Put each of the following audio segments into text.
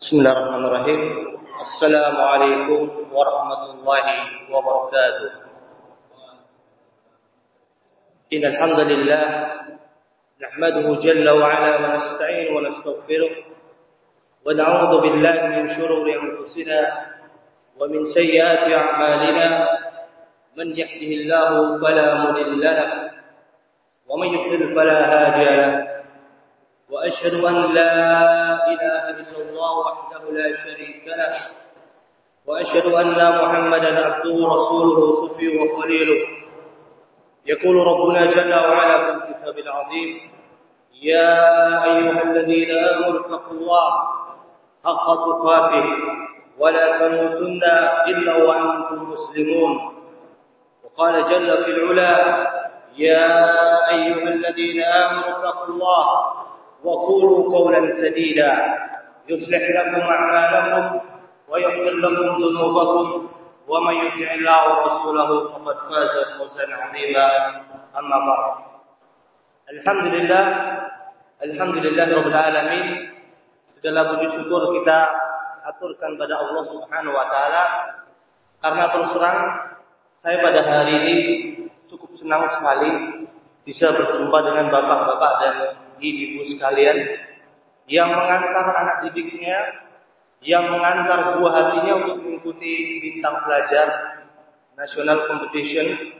بسم الله الرحمن الرحيم السلام عليكم ورحمة الله وبركاته إن الحمد لله نحمده جل وعلا ونستعين ونستغفره ونعوذ بالله من شرور أنفسنا ومن سيئات أعمالنا من يهده الله فلا مضل له ومن يضلل فلا هادي له. وأشهد أن لا إله إلا الله وحده لا شريك له. وأشهد أن محمدا عبده ورسوله صفيه وخليله. يقول ربنا جل وعلا في الكتاب العظيم يا أيها الذين آمنوا اتقوا الله حق تقاته ولا تموتن إلا وأنتم مسلمون. وقال جل في العلا يا أيها الذين آمنوا اتقوا الله وقولوا قولا سديدا يصلح لكم أعمالكم ويغفر لكم ذنوبكم ومن يطع الله ورسوله فقد فاز فوزا عظيما أما بعد الحمد لله الحمد لله رب العالمين segala puji syukur kita aturkan pada Allah Subhanahu wa taala karena terus terang saya pada hari ini cukup senang sekali bisa berjumpa dengan bapak-bapak dan ibu sekalian yang mengantar anak didiknya, yang mengantar buah hatinya untuk mengikuti bintang pelajar national competition.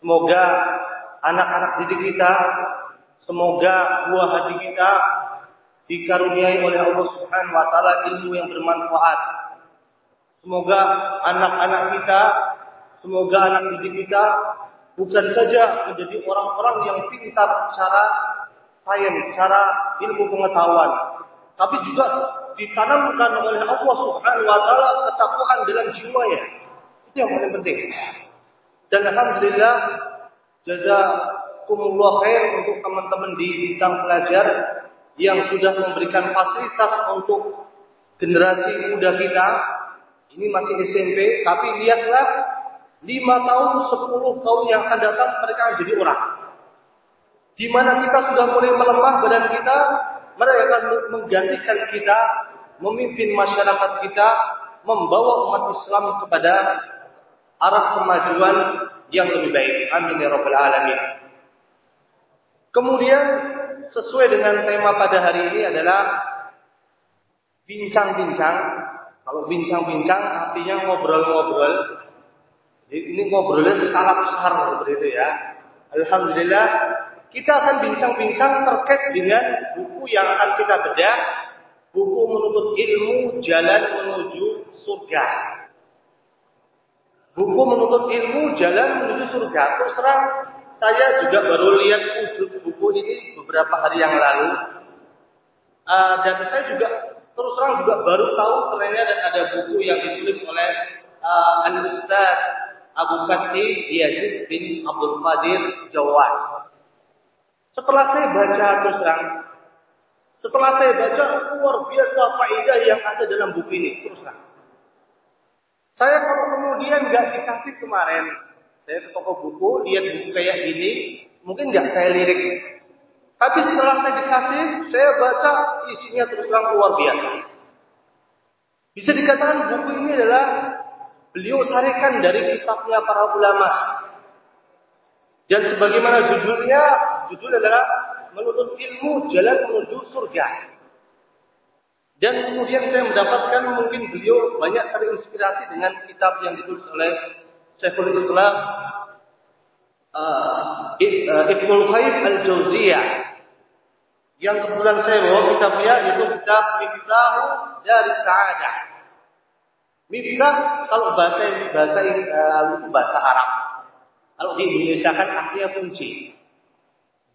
Semoga anak-anak didik kita, semoga buah hati kita dikaruniai oleh Allah Subhanahu wa taala ilmu yang bermanfaat. Semoga anak-anak kita, semoga anak didik kita bukan saja menjadi orang-orang yang pintar secara sains, secara ilmu pengetahuan, tapi juga ditanamkan oleh Allah Subhanahu wa taala ketakwaan dalam jiwanya. Itu yang paling penting. Dan alhamdulillah jazakumullah khair untuk teman-teman di bintang pelajar yang sudah memberikan fasilitas untuk generasi muda kita. Ini masih SMP, tapi lihatlah lima tahun, sepuluh tahun yang akan datang mereka akan jadi orang. Di mana kita sudah mulai melemah badan kita, mereka akan menggantikan kita, memimpin masyarakat kita, membawa umat Islam kepada arah kemajuan yang lebih baik. Amin ya rabbal alamin. Kemudian sesuai dengan tema pada hari ini adalah bincang-bincang. Kalau bincang-bincang artinya ngobrol-ngobrol. Ini ngobrolnya skala besar seperti itu ya. Alhamdulillah kita akan bincang-bincang terkait dengan buku yang akan kita bedah, buku menuntut ilmu jalan menuju surga. Buku menuntut ilmu jalan menuju surga. Terus terang saya juga baru lihat wujud buku ini beberapa hari yang lalu. Uh, dan saya juga terus terang juga baru tahu ternyata dan ada buku yang ditulis oleh uh, Abu Fatih Yazid bin Abdul Qadir Jawas. Setelah saya baca terus terang, setelah saya baca luar biasa faedah yang ada dalam buku ini terus terang. Saya kalau kemudian nggak dikasih kemarin, saya ke toko buku lihat buku kayak gini, mungkin nggak saya lirik. Tapi setelah saya dikasih, saya baca isinya terus terang luar biasa. Bisa dikatakan buku ini adalah beliau sarikan dari kitabnya para ulama. Dan sebagaimana judulnya, judul adalah menuntut ilmu jalan menuju surga. Dan kemudian saya mendapatkan mungkin beliau banyak terinspirasi dengan kitab yang ditulis oleh Syekhul Islam uh, Ibnul Qayyim Al-Jauziyah. Yang kebetulan saya bawa kitabnya itu kitab Miftahu dari Sa'adah. Miftah kalau bahasa bahasa itu bahasa Arab. Kalau di Indonesia kan artinya kunci.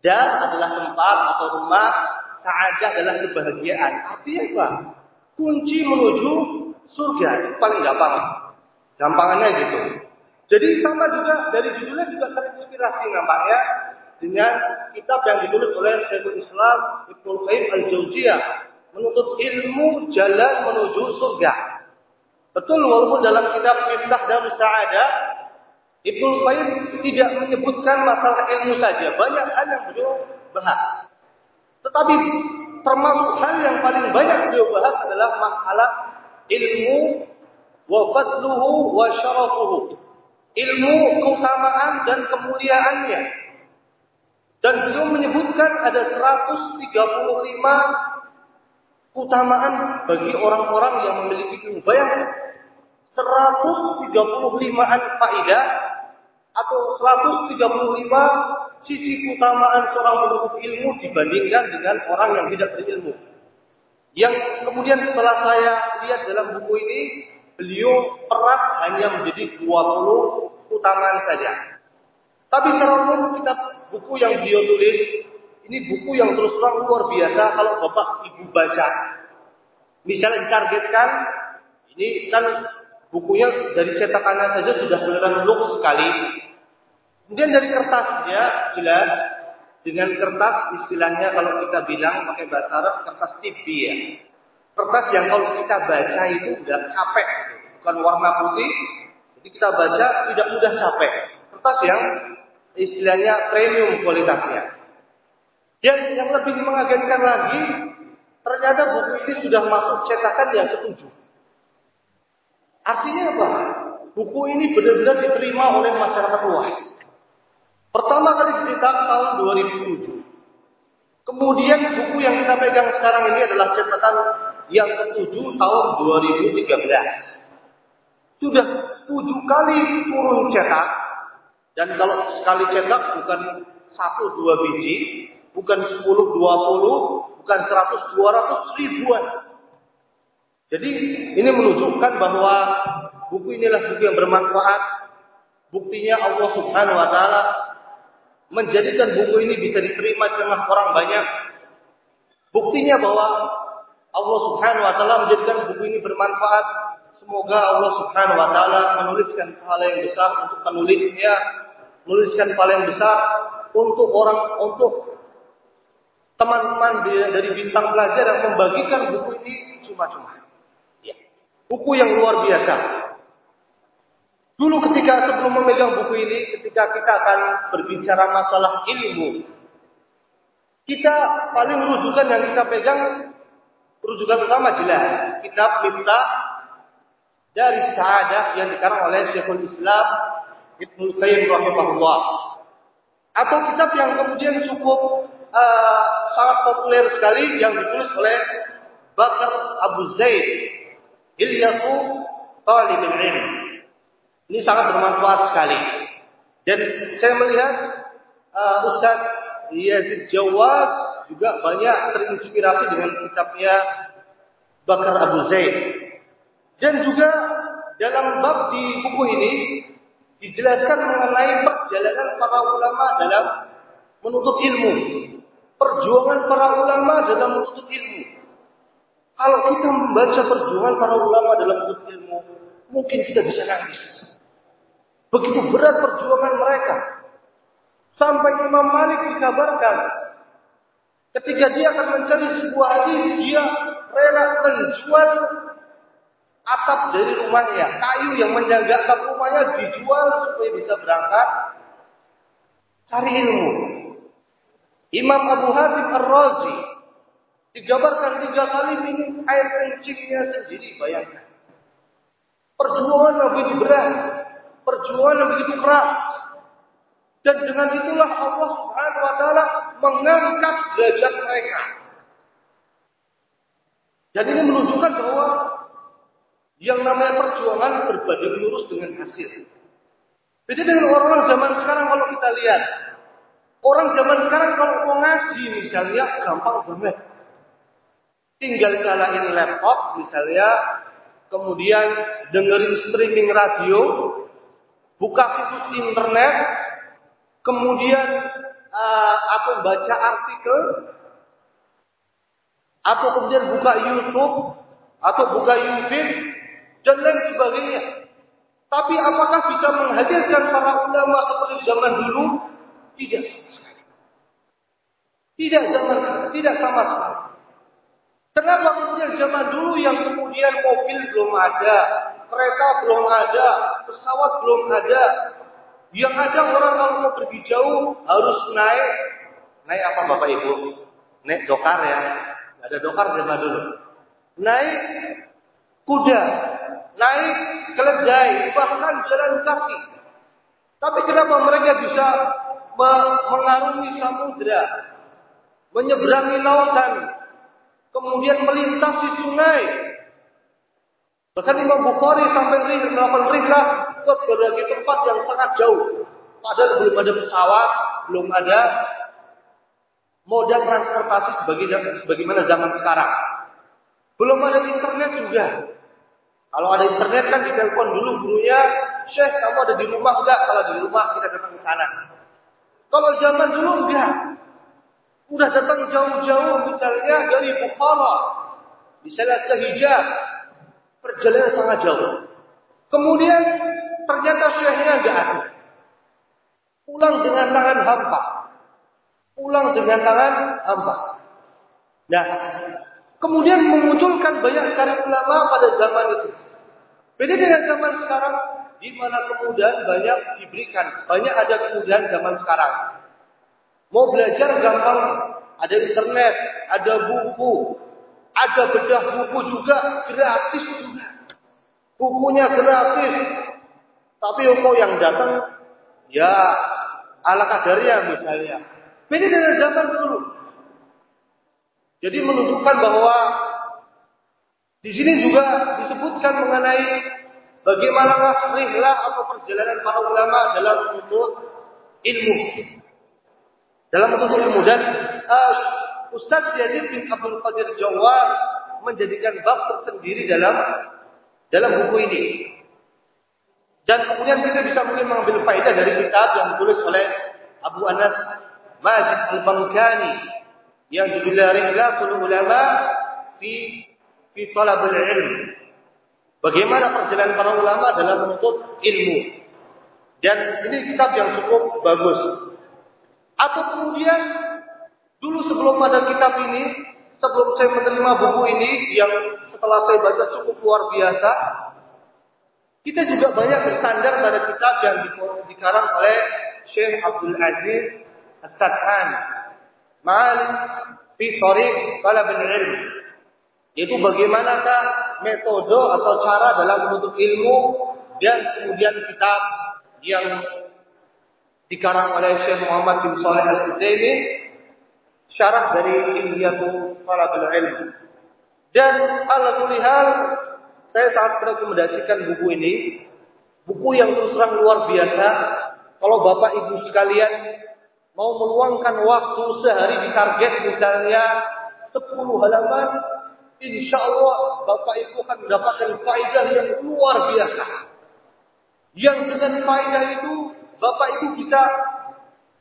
Dar adalah tempat atau rumah, sa'adah adalah kebahagiaan. Artinya apa? Kunci menuju surga itu paling gampang. Gampangannya gitu. Jadi sama juga dari judulnya juga terinspirasi nampaknya dengan kitab yang ditulis oleh Syekhul Islam Ibnu Qayyim Al-Jauziyah menuntut ilmu jalan menuju surga. Betul walaupun dalam kitab Miftah Darus Sa'adah Ibnu Qayyim tidak menyebutkan masalah ilmu saja, banyak hal yang beliau bahas. Tetapi termasuk hal yang paling banyak beliau bahas adalah masalah ilmu wa fadluhu wa syarafuhu. Ilmu keutamaan dan kemuliaannya. Dan beliau menyebutkan ada 135 keutamaan bagi orang-orang yang memiliki ilmu. Bayangkan 135an faidah atau 135 sisi keutamaan seorang penuntut ilmu dibandingkan dengan orang yang tidak berilmu. Yang kemudian setelah saya lihat dalam buku ini, beliau peras hanya menjadi 20 keutamaan saja. Tapi secara umum kitab buku yang beliau tulis, ini buku yang terus terang luar biasa kalau Bapak Ibu baca. Misalnya ditargetkan, ini kan bukunya dari cetakannya saja sudah kelihatan look sekali. Kemudian dari kertasnya jelas dengan kertas istilahnya kalau kita bilang pakai bahasa Arab kertas tipi ya. Kertas yang kalau kita baca itu udah capek, bukan warna putih, jadi kita baca tidak mudah capek. Kertas yang istilahnya premium kualitasnya. Dan yang lebih mengagetkan lagi, ternyata buku ini sudah masuk cetakan yang ketujuh. Artinya apa? Buku ini benar-benar diterima oleh masyarakat luas. Pertama kali dicetak tahun 2007. Kemudian buku yang kita pegang sekarang ini adalah cetakan yang ketujuh tahun 2013. Sudah tujuh kali turun cetak. Dan kalau sekali cetak bukan satu dua biji, bukan sepuluh dua puluh, bukan seratus dua ratus ribuan. Jadi ini menunjukkan bahwa buku inilah buku yang bermanfaat. Buktinya Allah Subhanahu wa taala menjadikan buku ini bisa diterima di tengah orang banyak. Buktinya bahwa Allah Subhanahu wa taala menjadikan buku ini bermanfaat. Semoga Allah Subhanahu wa taala menuliskan pahala yang besar untuk penulisnya, menuliskan pahala yang besar untuk orang untuk teman-teman dari bintang pelajar yang membagikan buku ini cuma-cuma. Ya. Buku yang luar biasa. Dulu ketika sebelum memegang buku ini, ketika kita akan berbicara masalah ilmu, kita paling rujukan yang kita pegang, rujukan utama jelas, kitab Minta dari Sa'adah yang dikarang oleh Syekhul Islam Ibnu Qayyim rahimahullah. Atau kitab yang kemudian cukup uh, sangat populer sekali yang ditulis oleh Bakar Abu Zaid Ilyasu Talibul Ilm. Ini sangat bermanfaat sekali. Dan saya melihat uh, Ustaz Yazid Jawaz juga banyak terinspirasi dengan kitabnya Bakar Abu Zaid. Dan juga dalam bab di buku ini dijelaskan mengenai perjalanan para ulama dalam menuntut ilmu. Perjuangan para ulama dalam menuntut ilmu. Kalau kita membaca perjuangan para ulama dalam menuntut ilmu, mungkin kita bisa nangis. Begitu berat perjuangan mereka. Sampai Imam Malik dikabarkan ketika dia akan mencari sebuah hadis, dia rela menjual atap dari rumahnya, kayu yang menjaga atap rumahnya dijual supaya bisa berangkat cari ilmu. Imam Abu Hatim Ar-Razi digambarkan tiga kali minum air kencingnya sendiri, bayangkan. Perjuangan lebih berat perjuangan begitu keras. Dan dengan itulah Allah Subhanahu wa taala mengangkat derajat mereka. Dan ini menunjukkan bahwa yang namanya perjuangan berbanding lurus dengan hasil. Beda dengan orang-orang zaman sekarang kalau kita lihat. Orang zaman sekarang kalau mau ngaji misalnya gampang banget. Tinggal nyalain laptop misalnya, kemudian dengerin streaming radio, buka situs internet, kemudian uh, atau baca artikel, atau kemudian buka YouTube, atau buka YouTube, dan lain sebagainya. Tapi apakah bisa menghasilkan para ulama seperti zaman dulu? Tidak sama sekali. Tidak zaman tidak sama sekali. Kenapa kemudian zaman dulu yang kemudian mobil belum ada, kereta belum ada, pesawat belum ada. Yang ada orang kalau mau pergi jauh harus naik naik apa Bapak Ibu? Naik dokar ya. Ada dokar zaman dulu. Naik kuda, naik keledai, bahkan jalan kaki. Tapi kenapa mereka bisa mengarungi samudra, menyeberangi lautan, kemudian melintasi sungai. Bahkan Imam Bukhari sampai melakukan rihlah ke berbagai tempat yang sangat jauh. Padahal belum ada pesawat, belum ada moda transportasi sebagaimana zaman sekarang. Belum ada internet juga. Kalau ada internet kan ditelepon dulu gurunya, Syekh kamu ada di rumah enggak? Kalau di rumah kita datang ke sana. Kalau zaman dulu enggak. Udah datang jauh-jauh misalnya dari Bukhara. Misalnya ke Hijaz. Perjalanan sangat jauh. Kemudian ternyata syekhnya enggak ada. Pulang dengan tangan hampa. Pulang dengan tangan hampa. Nah, kemudian memunculkan banyak sekali ulama pada zaman itu. Beda dengan zaman sekarang, di mana kemudahan banyak diberikan. Banyak ada kemudahan zaman sekarang. Mau belajar gampang, ada internet, ada buku, ada bedah buku juga gratis juga. Bukunya gratis. Tapi kok yang datang ya ala kadarnya misalnya. Beda dengan zaman dulu. Jadi menunjukkan bahwa di sini juga disebutkan mengenai Bagaimana rihlah atau perjalanan para ulama dalam menuntut ilmu? Dalam menuntut ilmu dan uh, Ustaz Yazid bin Abdul Qadir Jawad menjadikan bab tersendiri dalam dalam buku ini. Dan kemudian kita bisa mungkin mengambil faedah dari kitab yang ditulis oleh Abu Anas Majid Al-Bankani yang judulnya Rihlatul Ulama fi fi Talabul Ilm Bagaimana perjalanan para ulama dalam menuntut ilmu. Dan ini kitab yang cukup bagus. Atau kemudian dulu sebelum ada kitab ini, sebelum saya menerima buku ini yang setelah saya baca cukup luar biasa, kita juga banyak bersandar pada kitab yang dikarang oleh Syekh Abdul Aziz As-Sadhan. Ma'al fi Tariq Talab Ilm. Yaitu bagaimanakah metode atau cara dalam menuntut ilmu dan kemudian kitab yang dikarang oleh Syekh Muhammad bin Saleh Al-Utsaimin syarah dari Ilmiyatu Talabul Ilm. Dan ala saya sangat merekomendasikan buku ini. Buku yang terus terang luar biasa. Kalau Bapak Ibu sekalian mau meluangkan waktu sehari di target misalnya 10 halaman Insya Allah Bapak Ibu akan mendapatkan faedah yang luar biasa. Yang dengan faedah itu Bapak Ibu bisa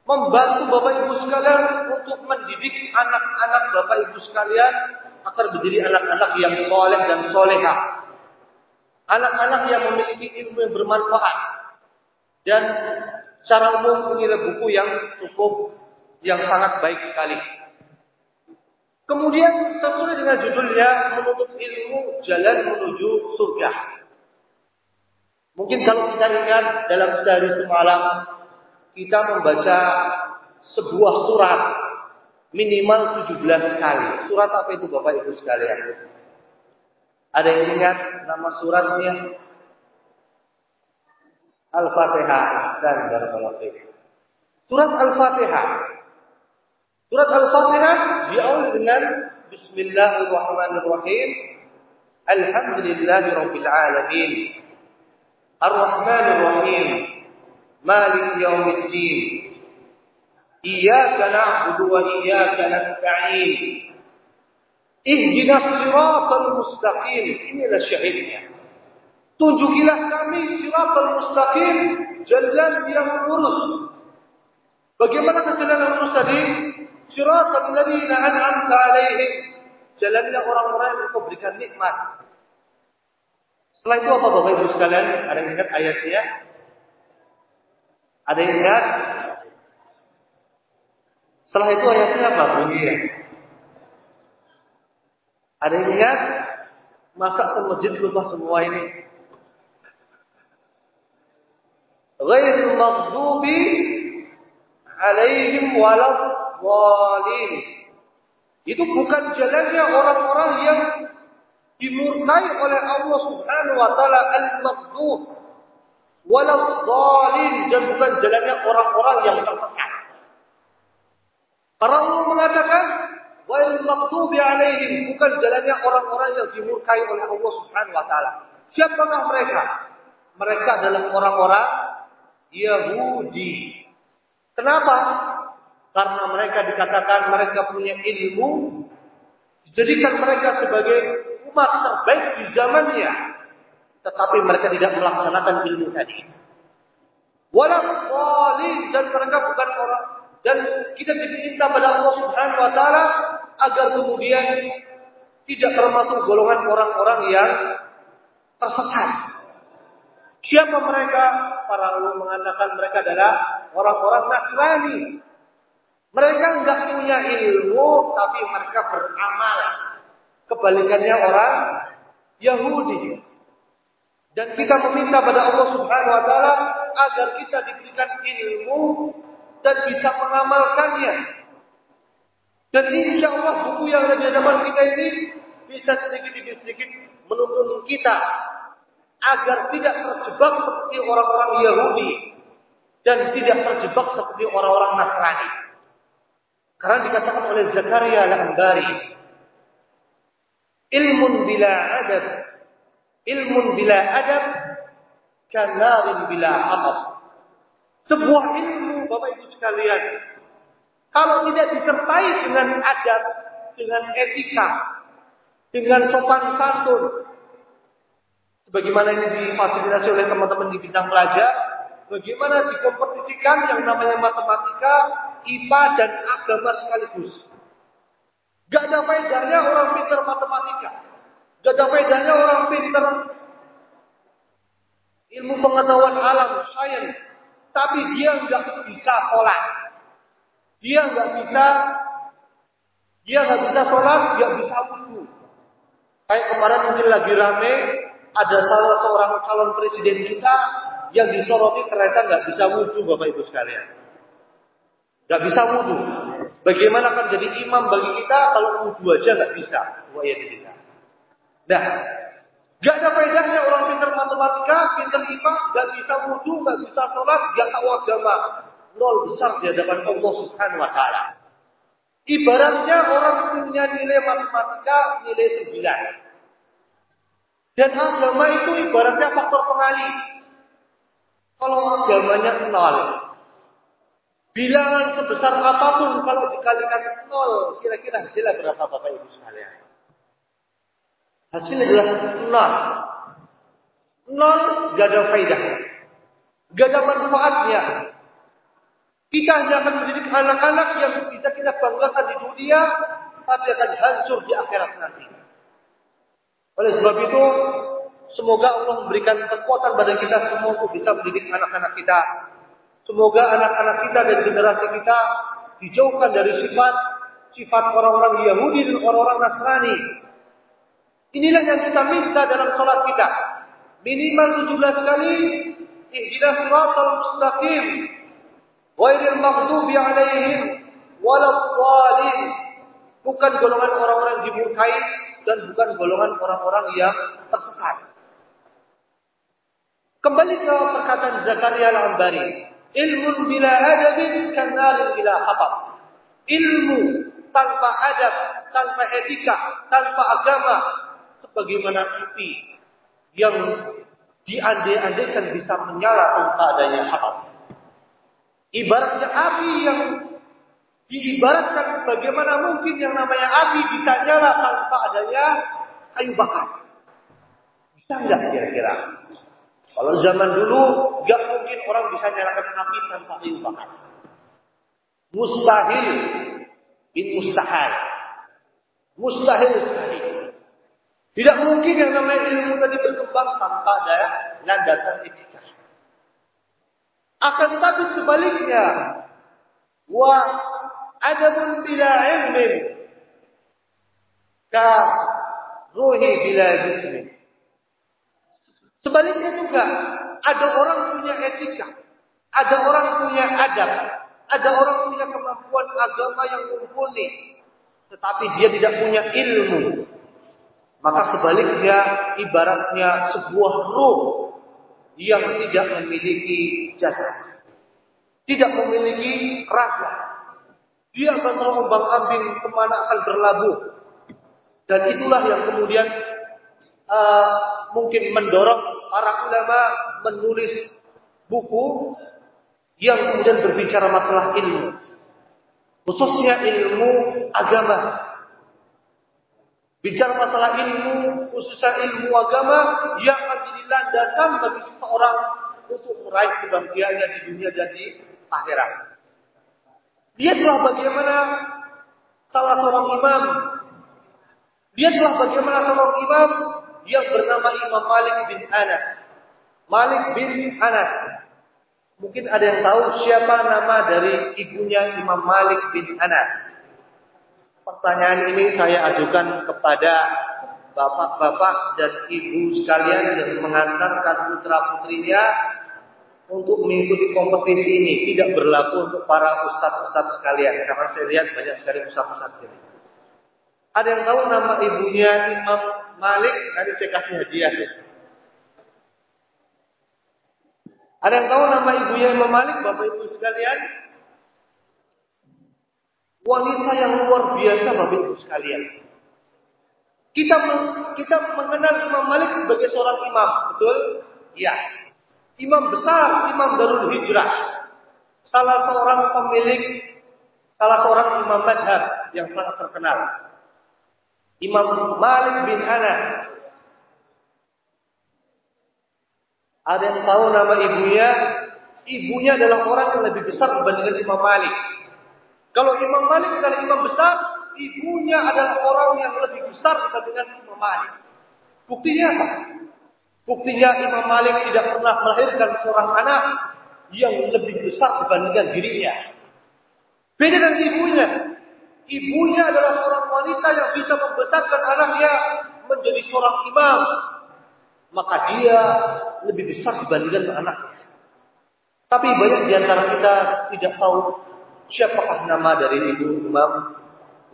membantu Bapak Ibu sekalian untuk mendidik anak-anak Bapak Ibu sekalian agar menjadi anak-anak yang soleh dan soleha. Anak-anak yang memiliki ilmu yang bermanfaat. Dan secara umum ini buku yang cukup, yang sangat baik sekali. Kemudian sesuai dengan judulnya menuntut ilmu jalan menuju surga. Mungkin kalau kita ingat dalam sehari semalam kita membaca sebuah surat minimal 17 kali. Surat apa itu Bapak Ibu sekalian? Ada yang ingat nama suratnya? Al-Fatihah. Dan Surat Al-Fatihah Surat Al-Fatihah diawali dengan Bismillahirrahmanirrahim. Alhamdulillahi Rabbil Alamin. Ar-Rahmanir. Malik Yawmiddin. Iyyaka na'budu wa iyyaka nasta'in. Ihdinas siratal mustaqim. Inilah syahidnya. Tunjukilah kami siratal mustaqim, jalan yang lurus. Bagaimana jalan yang lurus tadi? Siratal ladzina an'amta 'alaihim. Jalannya orang-orang yang engkau berikan nikmat. Setelah itu apa Bapak Ibu sekalian? Ada yang ingat ayatnya? Ada yang ingat? Setelah itu ayatnya apa bunyinya? Ada yang ingat? Masa semajid lupa semua ini? ghairil maghdubi alaihim waladhdallin. Itu bukan jalannya orang-orang yang dimurkai oleh Allah Subhanahu wa taala al-maghdub waladhdallin dan bukan jalannya orang-orang yang tersesat. Para Allah mengatakan Wail maghdubi alaihim bukan jalannya orang-orang yang dimurkai oleh Allah Subhanahu wa taala. Siapakah mereka? Mereka adalah orang-orang Yahudi. Kenapa? Karena mereka dikatakan mereka punya ilmu, dijadikan mereka sebagai umat terbaik di zamannya, tetapi mereka tidak melaksanakan ilmu tadi. Walau dan mereka bukan orang dan kita diminta pada Allah Subhanahu wa taala agar kemudian tidak termasuk golongan orang-orang yang tersesat. Siapa mereka? Para ulama mengatakan mereka adalah orang-orang Nasrani. Mereka enggak punya ilmu, tapi mereka beramal. Kebalikannya orang Yahudi. Dan kita meminta pada Allah Subhanahu wa taala agar kita diberikan ilmu dan bisa mengamalkannya. Dan insya Allah buku yang ada di hadapan kita ini bisa sedikit demi sedikit menuntun kita agar tidak terjebak seperti orang-orang Yahudi dan tidak terjebak seperti orang-orang Nasrani. Karena dikatakan oleh Zakaria al-Ambari, ilmun bila adab, ilmun bila adab, kanarin bila adab. Sebuah ilmu Bapak Ibu sekalian. Kalau tidak disertai dengan adab, dengan etika, dengan sopan santun. Sebagaimana ini difasilitasi oleh teman-teman di bidang pelajar, bagaimana dikompetisikan yang namanya matematika, IPA dan agama sekaligus. Gak ada faedahnya orang pintar matematika. Gak ada faedahnya orang pintar ilmu pengetahuan alam, sains, tapi dia nggak bisa sholat. Dia nggak bisa, dia nggak bisa sholat, nggak bisa wudhu. Kayak kemarin mungkin lagi rame, ada salah seorang calon presiden kita yang disoroti ternyata nggak bisa wudhu, bapak ibu sekalian. Nggak bisa wudhu. Bagaimana akan jadi imam bagi kita kalau wudhu aja nggak bisa? Wah ya tidak. Nah, Gak ada faedahnya orang pintar matematika, pintar IPA, gak bisa wudhu, gak bisa sholat, gak tahu agama. Nol besar di hadapan Allah Subhanahu wa taala. Ibaratnya orang punya nilai matematika nilai 9. Dan agama itu ibaratnya faktor pengali. Kalau agamanya nol, bilangan sebesar apa pun kalau dikalikan nol, kira-kira hasilnya berapa Bapak Ibu sekalian? Hasilnya adalah nol. Nol gak ada faedah. Gak ada manfaatnya. Kita hanya akan mendidik anak-anak yang bisa kita banggakan di dunia, tapi akan hancur di akhirat nanti. Oleh sebab itu, semoga Allah memberikan kekuatan pada kita semua untuk bisa mendidik anak-anak kita. Semoga anak-anak kita dan generasi kita dijauhkan dari sifat sifat orang-orang Yahudi dan orang-orang Nasrani Inilah yang kita minta dalam sholat kita. Minimal 17 kali. Ihdinas siratal mustaqim. Wairil maghdubi alaihim. Waladhalin. Bukan golongan orang-orang dimurkai. Dan bukan golongan orang-orang yang tersesat. Kembali ke perkataan Zakaria al-Ambari. Ilmu bila adabin kanalin bila khatab. Ilmu tanpa adab, tanpa etika, tanpa agama, bagaimana api yang diandai-andaikan bisa menyala tanpa adanya api. Ibaratnya api yang diibaratkan bagaimana mungkin yang namanya api bisa nyala tanpa adanya kayu bakar. Bisa nggak kira-kira? Kalau zaman dulu nggak mungkin orang bisa nyalakan api tanpa kayu bakar. Mustahil bin mustahil. Mustahil sekali. Tidak mungkin yang namanya ilmu tadi berkembang tanpa ada landasan etika. Akan tetapi sebaliknya, wa adabun bila ilmin ka ruhi bila jismi. Sebaliknya juga ada orang punya etika, Ada orang punya adab, ada orang punya kemampuan agama yang mumpuni, tetapi dia tidak punya ilmu. Maka sebaliknya ibaratnya sebuah ruh yang tidak memiliki jasa. Tidak memiliki raga. Dia akan terombang ambing ke mana akan berlabuh. Dan itulah yang kemudian uh, mungkin mendorong para ulama menulis buku yang kemudian berbicara masalah ilmu. Khususnya ilmu agama. Bicara masalah ilmu, khususnya ilmu agama yang akan jadi landasan bagi seseorang untuk meraih kebahagiaannya di dunia dan di akhirat. telah bagaimana salah seorang imam. telah bagaimana seorang imam yang bernama Imam Malik bin Anas. Malik bin Anas. Mungkin ada yang tahu siapa nama dari ibunya Imam Malik bin Anas. Pertanyaan ini saya ajukan kepada bapak-bapak dan ibu sekalian yang mengantarkan putra-putrinya untuk mengikuti kompetisi ini. Tidak berlaku untuk para ustadz-ustadz sekalian. Karena saya lihat banyak sekali ustadz-ustadz ini. Ada yang tahu nama ibunya Imam Malik? Nanti saya kasih hadiah. Ada yang tahu nama ibunya Imam Malik, bapak ibu sekalian? Wanita yang luar biasa Bapak Ibu sekalian. Kita kita mengenal Imam Malik sebagai seorang imam, betul? Ya. Imam besar, Imam Darul Hijrah. Salah seorang pemilik salah seorang imam madhab yang sangat terkenal. Imam Malik bin Anas. Ada yang tahu nama ibunya? Ibunya adalah orang yang lebih besar dibandingkan Imam Malik. Kalau Imam Malik adalah imam besar, ibunya adalah orang yang lebih besar dibandingkan Imam Malik. Buktinya apa? Buktinya Imam Malik tidak pernah melahirkan seorang anak yang lebih besar dibandingkan dirinya. Beda dengan ibunya. Ibunya adalah seorang wanita yang bisa membesarkan anaknya menjadi seorang imam. Maka dia lebih besar dibandingkan anaknya. Tapi banyak di antara kita tidak tahu Siapakah nama dari ibu Imam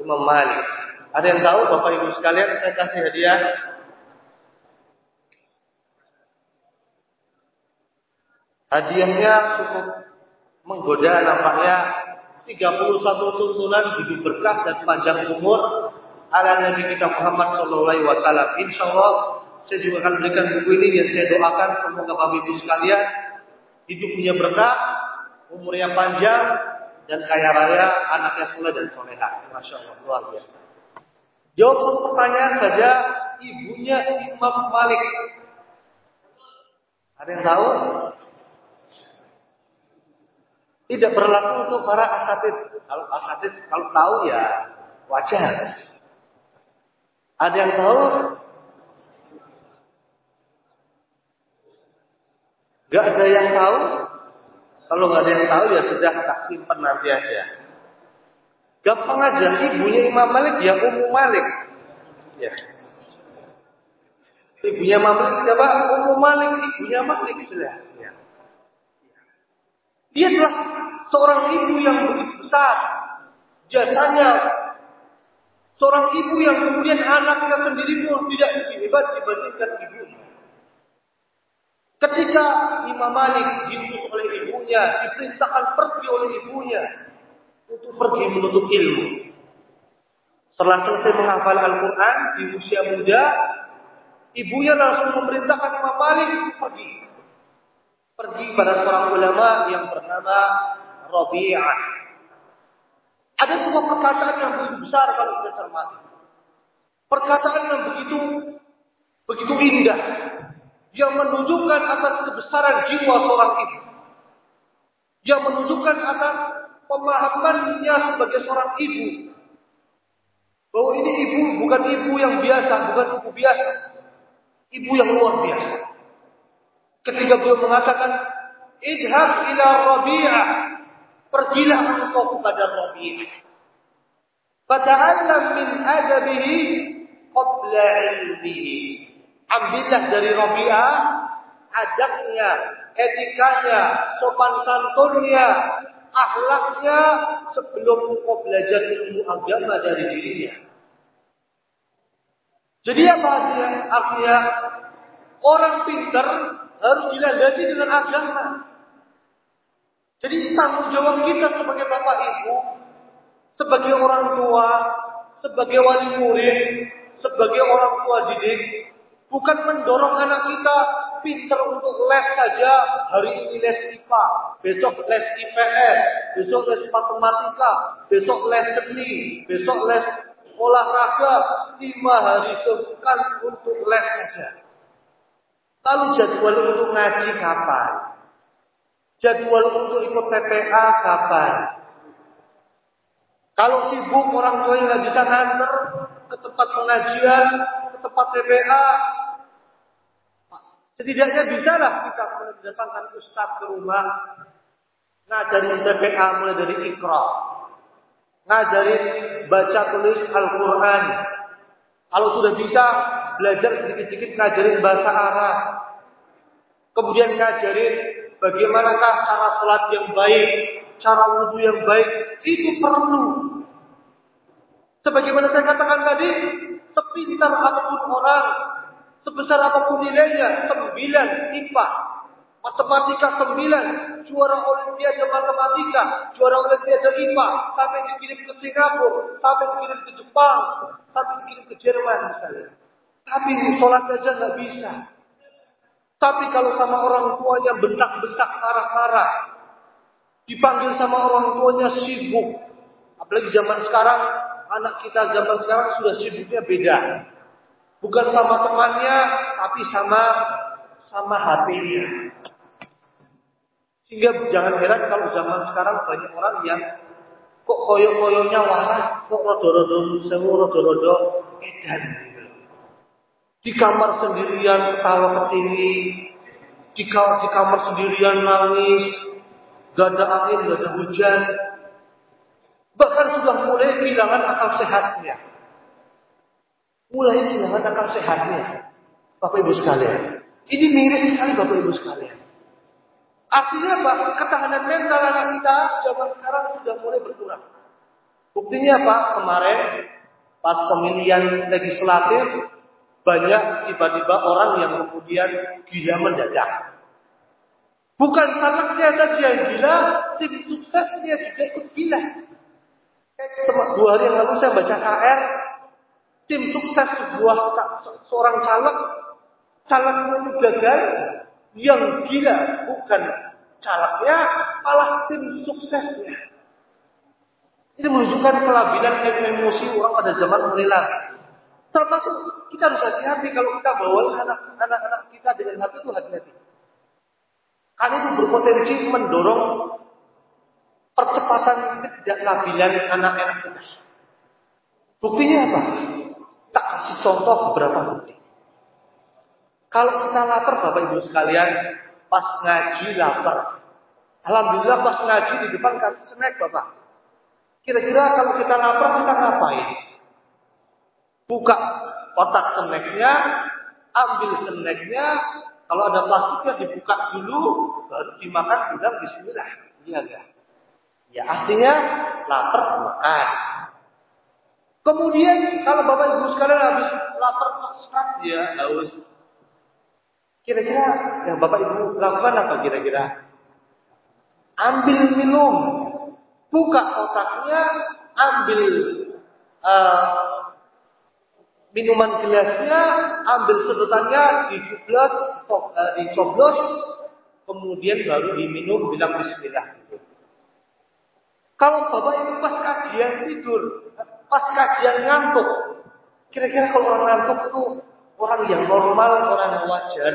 Imam Malik? Ada yang tahu Bapak Ibu sekalian? Saya kasih hadiah. Hadiahnya cukup menggoda nampaknya 31 tuntunan hidup berkah dan panjang umur ala Nabi kita Muhammad sallallahu alaihi wasallam. Insyaallah saya juga akan berikan buku ini dan saya doakan semoga Bapak Ibu sekalian hidupnya berkah, umurnya panjang, dan kaya raya, anaknya soleh dan soleha. Masya Allah, luar biasa. Jawab pertanyaan saja, ibunya Imam Malik. Ada yang tahu? Tidak berlaku untuk para asatid. Kalau asatid, kalau tahu ya wajar. Ada yang tahu? Gak ada yang tahu? Kalau nggak ada yang tahu ya sudah tak simpan nanti aja. Gampang aja, ibunya Imam Malik ya Ummu Malik. Ya. Ibunya Imam Malik siapa? Ummu Malik, ibunya Malik jelas. Ya. Dia adalah seorang ibu yang begitu besar. Jasanya seorang ibu yang kemudian anaknya sendiri pun tidak lebih hebat dibandingkan ibunya. Ketika Imam Malik diutus oleh ibunya, diperintahkan pergi oleh ibunya untuk pergi menuntut ilmu. Setelah selesai menghafal Al-Quran di usia muda, ibunya langsung memerintahkan Imam Malik pergi. Pergi pada seorang ulama yang bernama Rabi'ah. Ada sebuah perkataan yang begitu besar kalau kita cermati. Perkataan yang begitu begitu indah yang menunjukkan atas kebesaran jiwa seorang ibu. Yang menunjukkan atas pemahamannya sebagai seorang ibu. Bahwa ini ibu bukan ibu yang biasa, bukan ibu biasa. Ibu yang luar biasa. Ketika beliau mengatakan, Idhab ila Rabi'ah. Pergilah engkau kepada Rabi'ah. Fata'allam min adabihi qabla ilmihi ambillah dari Rabi'ah adabnya, etikanya, sopan santunnya, akhlaknya sebelum engkau belajar ilmu agama dari dirinya. Jadi apa artinya? Artinya orang pintar harus dilandasi dengan agama. Jadi tanggung jawab kita sebagai bapak ibu, sebagai orang tua, sebagai wali murid, sebagai orang tua didik, bukan mendorong anak kita pintar untuk les saja. Hari ini les IPA, besok les IPS, besok les matematika, besok les seni, besok les olahraga. Lima hari sebulan untuk les saja. Lalu jadwal untuk ngaji kapan? Jadwal untuk ikut TPA kapan? Kalau sibuk orang tua nggak bisa nganter ke tempat pengajian, ke tempat TPA, Setidaknya bisalah kita mendatangkan ustaz ke rumah, ngajarin TPA mulai dari ikra, ngajarin baca tulis Al-Quran. Kalau sudah bisa, belajar sedikit-sedikit ngajarin bahasa Arab. Kemudian ngajarin bagaimanakah cara sholat yang baik, cara wudhu yang baik. Itu perlu. Sebagaimana saya katakan tadi, sepintar apa pun orang, Sebesar apa pun nilainya, sembilan IPA. Matematika sembilan, juara olimpiade matematika, juara olimpiade IPA, sampai dikirim ke Singapura, sampai dikirim ke Jepang, sampai dikirim ke Jerman misalnya. Tapi sholat saja nggak bisa. Tapi kalau sama orang tuanya bentak-bentak marah-marah, dipanggil sama orang tuanya sibuk. Apalagi zaman sekarang, anak kita zaman sekarang sudah sibuknya beda. Bukan sama temannya, tapi sama sama HP-nya. Sehingga jangan heran kalau zaman sekarang banyak orang yang kok koyok-koyoknya waras, kok rodo-rodo sewu rodo-rodo edan. Di kamar sendirian ketawa ke TV, di, di kamar sendirian nangis, gak ada angin, gak ada hujan. Bahkan sudah mulai kehilangan akal sehatnya mulai kehilangan akal sehatnya. Bapak Ibu sekalian. Ini miris sekali Bapak Ibu sekalian. Artinya apa? Ketahanan mental anak kita zaman sekarang sudah mulai berkurang. Buktinya apa? Kemarin pas pemilihan legislatif banyak tiba-tiba orang yang kemudian gila mendadak. Bukan salahnya saja yang gila, tim suksesnya juga ikut gila. Kayak dua hari yang lalu saya baca KR, tim sukses sebuah seorang caleg, calegnya itu gagal, yang gila bukan calegnya, malah tim suksesnya. Ini menunjukkan kelabilan emosi orang pada zaman mulai Termasuk kita harus hati-hati kalau kita bawa anak-anak kita dengan hati itu hati-hati. Karena itu berpotensi mendorong percepatan ketidaklabilan anak-anak kita. Buktinya apa? Tak kasih contoh beberapa bukti. Kalau kita lapar Bapak Ibu sekalian, pas ngaji lapar. Alhamdulillah pas ngaji di depan kasih snack Bapak. Kira-kira kalau kita lapar kita ngapain? Buka kotak snacknya, ambil snacknya, kalau ada plastiknya dibuka dulu, baru dimakan bilang Bismillah. Iya enggak? Ya artinya lapar makan. Kemudian kalau Bapak Ibu sekalian habis lapar serat ya haus. Kira-kira yang Bapak Ibu lakukan apa kira-kira? Ambil minum, buka otaknya, ambil uh, minuman gelasnya, ambil sedotannya, dicoblos, uh, dicoblos, kemudian baru diminum bilang Bismillah. Kalau Bapak Ibu pas kajian tidur, Pas kajian ngantuk. Kira-kira kalau orang ngantuk itu orang yang normal, orang yang wajar.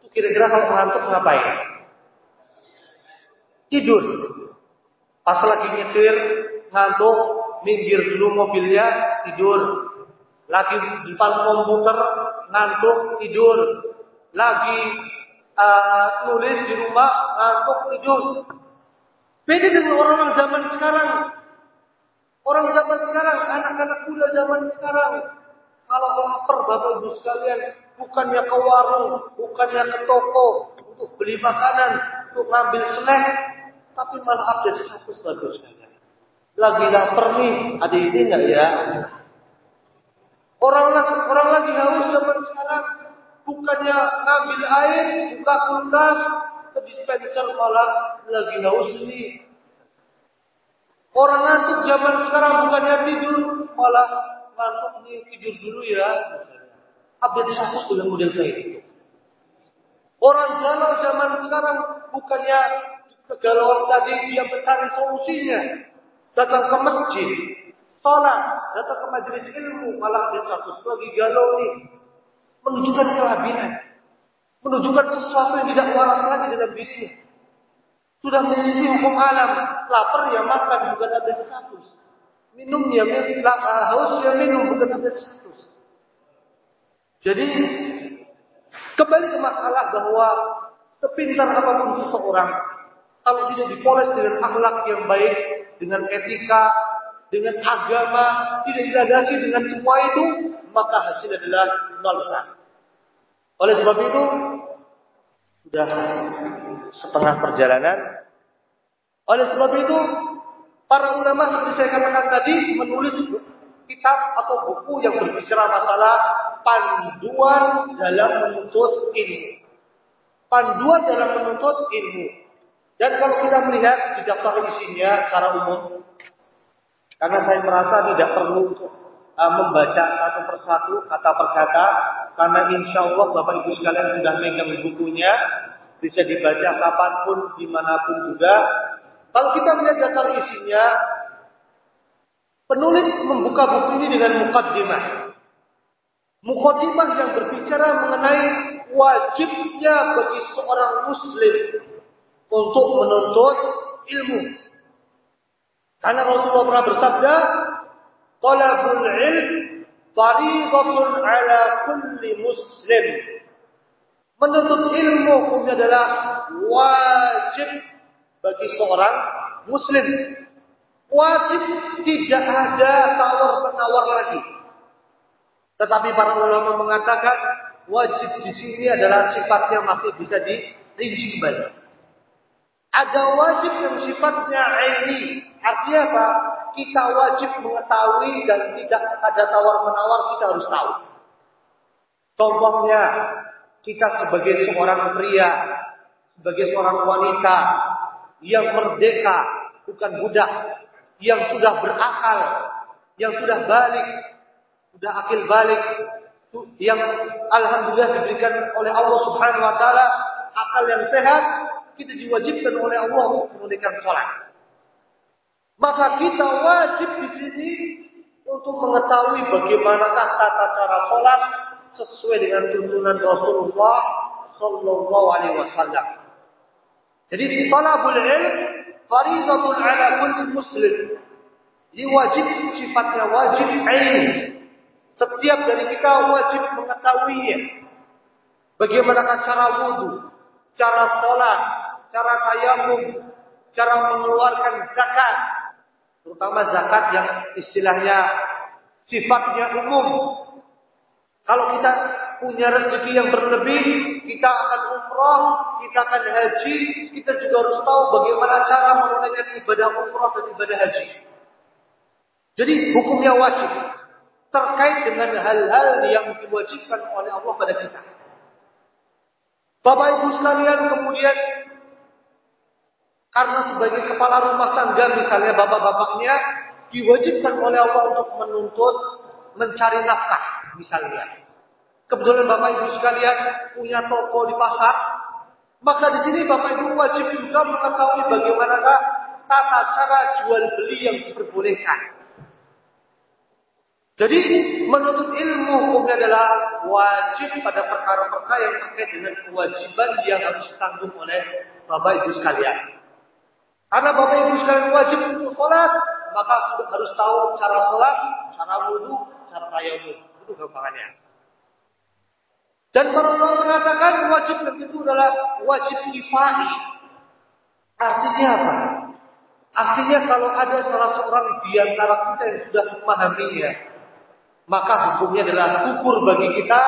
Itu kira-kira kalau ngantuk ngapain? Tidur. Pas lagi nyetir, ngantuk, minggir dulu mobilnya, tidur. Lagi di depan komputer, ngantuk, tidur. Lagi uh, nulis di rumah, ngantuk, tidur. Beda dengan orang-orang zaman sekarang. Orang zaman sekarang, anak-anak muda zaman sekarang, kalau lapar Bapak Ibu sekalian bukannya ke warung, bukannya ke toko untuk beli makanan, untuk ngambil snack, tapi malah update status bagus sekalian. Lagi lapar nih, ada ini enggak ya? Orang lagi, orang lagi haus zaman sekarang, bukannya ngambil air, buka kulkas, ke dispenser malah lagi haus nih. Orang ngantuk zaman sekarang bukannya tidur, malah ngantuk nih tidur dulu ya. Update status dengan model kayak gitu. Orang galau zaman sekarang bukannya kegalauan tadi dia mencari solusinya. Datang ke masjid, sholat, datang ke majelis ilmu, malah update status lagi galau nih. Menunjukkan kelabinan. Menunjukkan sesuatu yang tidak waras lagi dalam dirinya. Sudah menyelisih hukum alam. Lapar ya makan, bukan update status. Minum ya minum, haus ya minum, bukan update status. Jadi kembali ke masalah bahwa sepintar apa pun seseorang, kalau tidak dipoles dengan akhlak yang baik, dengan etika, dengan agama, tidak dilandasi dengan semua itu, maka hasil adalah nol besar. Oleh sebab itu, sudah setengah perjalanan. Oleh sebab itu, para ulama seperti saya katakan tadi menulis kitab atau buku yang berbicara masalah panduan dalam menuntut ilmu. Panduan dalam menuntut ilmu. Dan kalau kita melihat di daftar isinya secara umum, karena saya merasa tidak perlu uh, membaca satu persatu kata per kata, karena insya Allah Bapak Ibu sekalian sudah megang bukunya, bisa dibaca kapan pun, di mana pun juga. Kalau kita melihat daftar isinya, Penulis membuka buku ini dengan mukaddimah. Mukaddimah yang berbicara mengenai wajibnya bagi seorang muslim untuk menuntut ilmu. Karena Rasulullah pernah bersabda, "Talabul ilm fariidatun 'ala kulli muslim." Menuntut ilmu hukumnya adalah wajib bagi seorang muslim wajib tidak ada tawar-menawar lagi. Tetapi para ulama mengatakan wajib di sini adalah sifatnya masih bisa dirinci kembali. Ada wajib yang sifatnya ini. Artinya apa? Kita wajib mengetahui dan tidak ada tawar-menawar kita harus tahu. Contohnya, kita sebagai seorang pria, sebagai seorang wanita yang merdeka, bukan budak, yang sudah berakal, yang sudah balik, sudah akil balik, yang alhamdulillah diberikan oleh Allah Subhanahu wa taala akal yang sehat, kita diwajibkan oleh Allah untuk menunaikan sholat. Maka kita wajib di sini untuk mengetahui bagaimanakah tata cara sholat sesuai dengan tuntunan Rasulullah Sallallahu Alaihi Wasallam. Jadi talabul ilm faridatun ala kulli muslim. Ini wajib sifatnya wajib ain. Setiap dari kita wajib mengetahuinya. Bagaimana cara wudhu, cara sholat, cara tayamum, cara mengeluarkan zakat. Terutama zakat yang istilahnya sifatnya umum. Kalau kita punya rezeki yang berlebih, kita akan umroh, kita akan haji, kita juga harus tahu bagaimana cara menunaikan ibadah umroh dan ibadah haji. Jadi hukumnya wajib terkait dengan hal-hal yang diwajibkan oleh Allah pada kita. Bapak Ibu sekalian kemudian karena sebagai kepala rumah tangga misalnya bapak-bapaknya diwajibkan oleh Allah untuk menuntut mencari nafkah misalnya. Kebetulan Bapak Ibu sekalian punya toko di pasar, maka di sini Bapak Ibu wajib juga mengetahui bagaimanakah tata cara jual beli yang diperbolehkan. Jadi menuntut ilmu hukumnya adalah wajib pada perkara-perkara yang terkait dengan kewajiban yang harus ditanggung oleh Bapak Ibu sekalian. Karena Bapak Ibu sekalian wajib untuk sholat, maka harus tahu cara sholat, cara wudhu, cara tayamum. Itu gampangannya. Dan para ulama mengatakan wajib itu adalah wajib kifai. Artinya apa? Artinya kalau ada salah seorang di antara kita yang sudah memahaminya, maka hukumnya adalah gugur bagi kita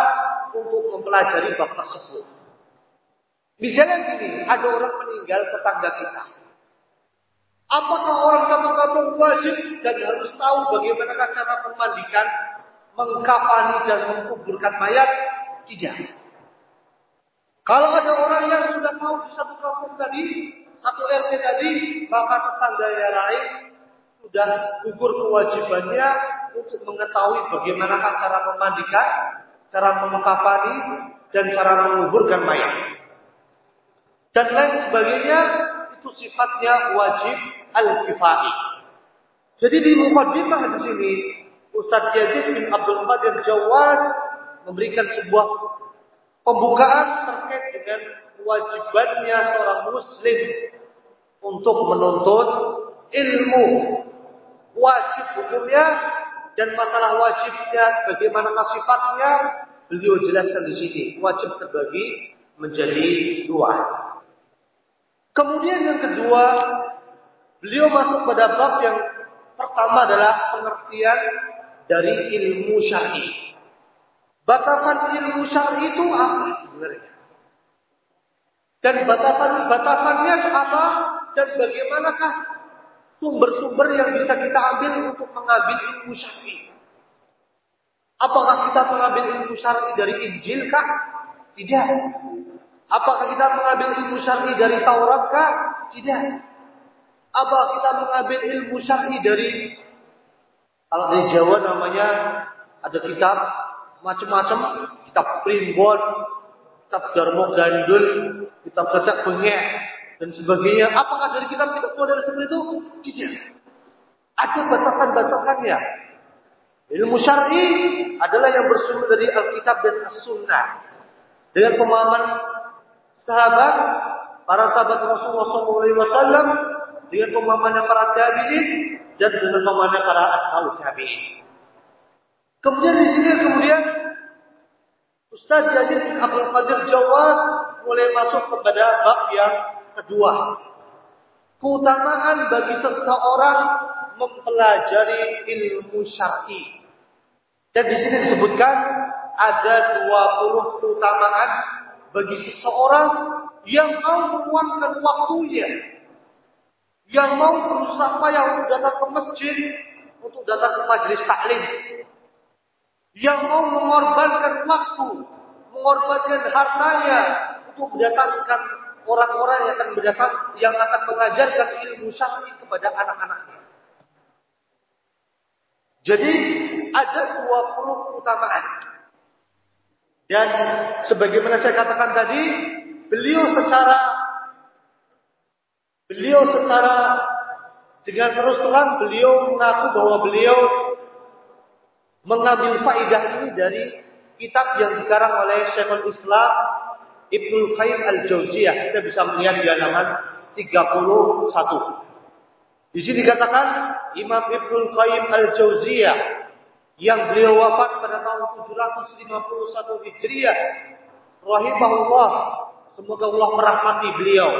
untuk mempelajari bab tersebut. Misalnya gini, ada orang meninggal tetangga kita. Apakah orang satu kampung wajib dan harus tahu bagaimana cara memandikan, mengkapani dan menguburkan mayat? Tidak. Kalau ada orang yang sudah tahu di satu kampung tadi, satu RT tadi, maka tetangga yang lain sudah gugur kewajibannya untuk mengetahui bagaimana cara memandikan, cara mengkapani, dan cara menguburkan mayat. Dan lain sebagainya itu sifatnya wajib al-kifai. Jadi di mukadimah di sini Ustaz Yazid bin Abdul Qadir Jawad memberikan sebuah pembukaan terkait dengan kewajibannya seorang muslim untuk menuntut ilmu wajib hukumnya dan masalah wajibnya bagaimana sifatnya beliau jelaskan di sini. Wajib terbagi menjadi dua. Kemudian yang kedua, beliau masuk pada bab yang pertama adalah pengertian dari ilmu syar'i. Batasan ilmu syar'i itu apa sebenarnya? Dan batasan-batasannya apa? Dan bagaimanakah sumber-sumber yang bisa kita ambil untuk mengambil ilmu syar'i. Apakah kita mengambil ilmu syar'i dari Injil kah? Tidak. Apakah kita mengambil ilmu syar'i dari Taurat kah? Tidak. Apakah kita mengambil ilmu syar'i dari kalau di Jawa namanya ada kitab macam-macam, kitab primbon, kitab Darmo Gandul, kitab Cecak Bengek, dan sebagainya. Apakah dari kitab kita model seperti itu? Tidak. Ada batasan-batasannya. Ilmu syar'i adalah yang bersumber dari Alkitab dan As-Sunnah. Dengan pemahaman sahabat, para sahabat Rasulullah SAW, dengan pemahaman para tabi'in dan dengan pemahaman para atba'ut tabi'in. Kemudian di sini kemudian Ustaz Yazid bin Abdul Qadir Jawas mulai masuk kepada bab yang kedua, keutamaan bagi seseorang mempelajari ilmu syar'i. Dan di sini disebutkan ada 20 keutamaan bagi seseorang yang mau meluangkan waktunya, yang mau berusaha payah untuk datang ke masjid, untuk datang ke majelis taklim, yang mau mengorbankan waktu, mengorbankan hartanya untuk mendatangkan orang-orang yang akan mendatang yang akan mengajarkan ilmu syar'i kepada anak-anaknya. Jadi ada 20 keutamaan. Dan sebagaimana saya katakan tadi, beliau secara beliau secara dengan terus terang beliau mengaku bahwa beliau mengambil faidah ini dari kitab yang dikarang oleh Syekhul Islam Ibnu Qayyim Al-Jauziyah. Kita bisa melihat di halaman 31. Di sini dikatakan Imam Ibnu Qayyim Al-Jauziyah yang beliau wafat pada tahun 751 Hijriah rahimahullah semoga Allah merahmati beliau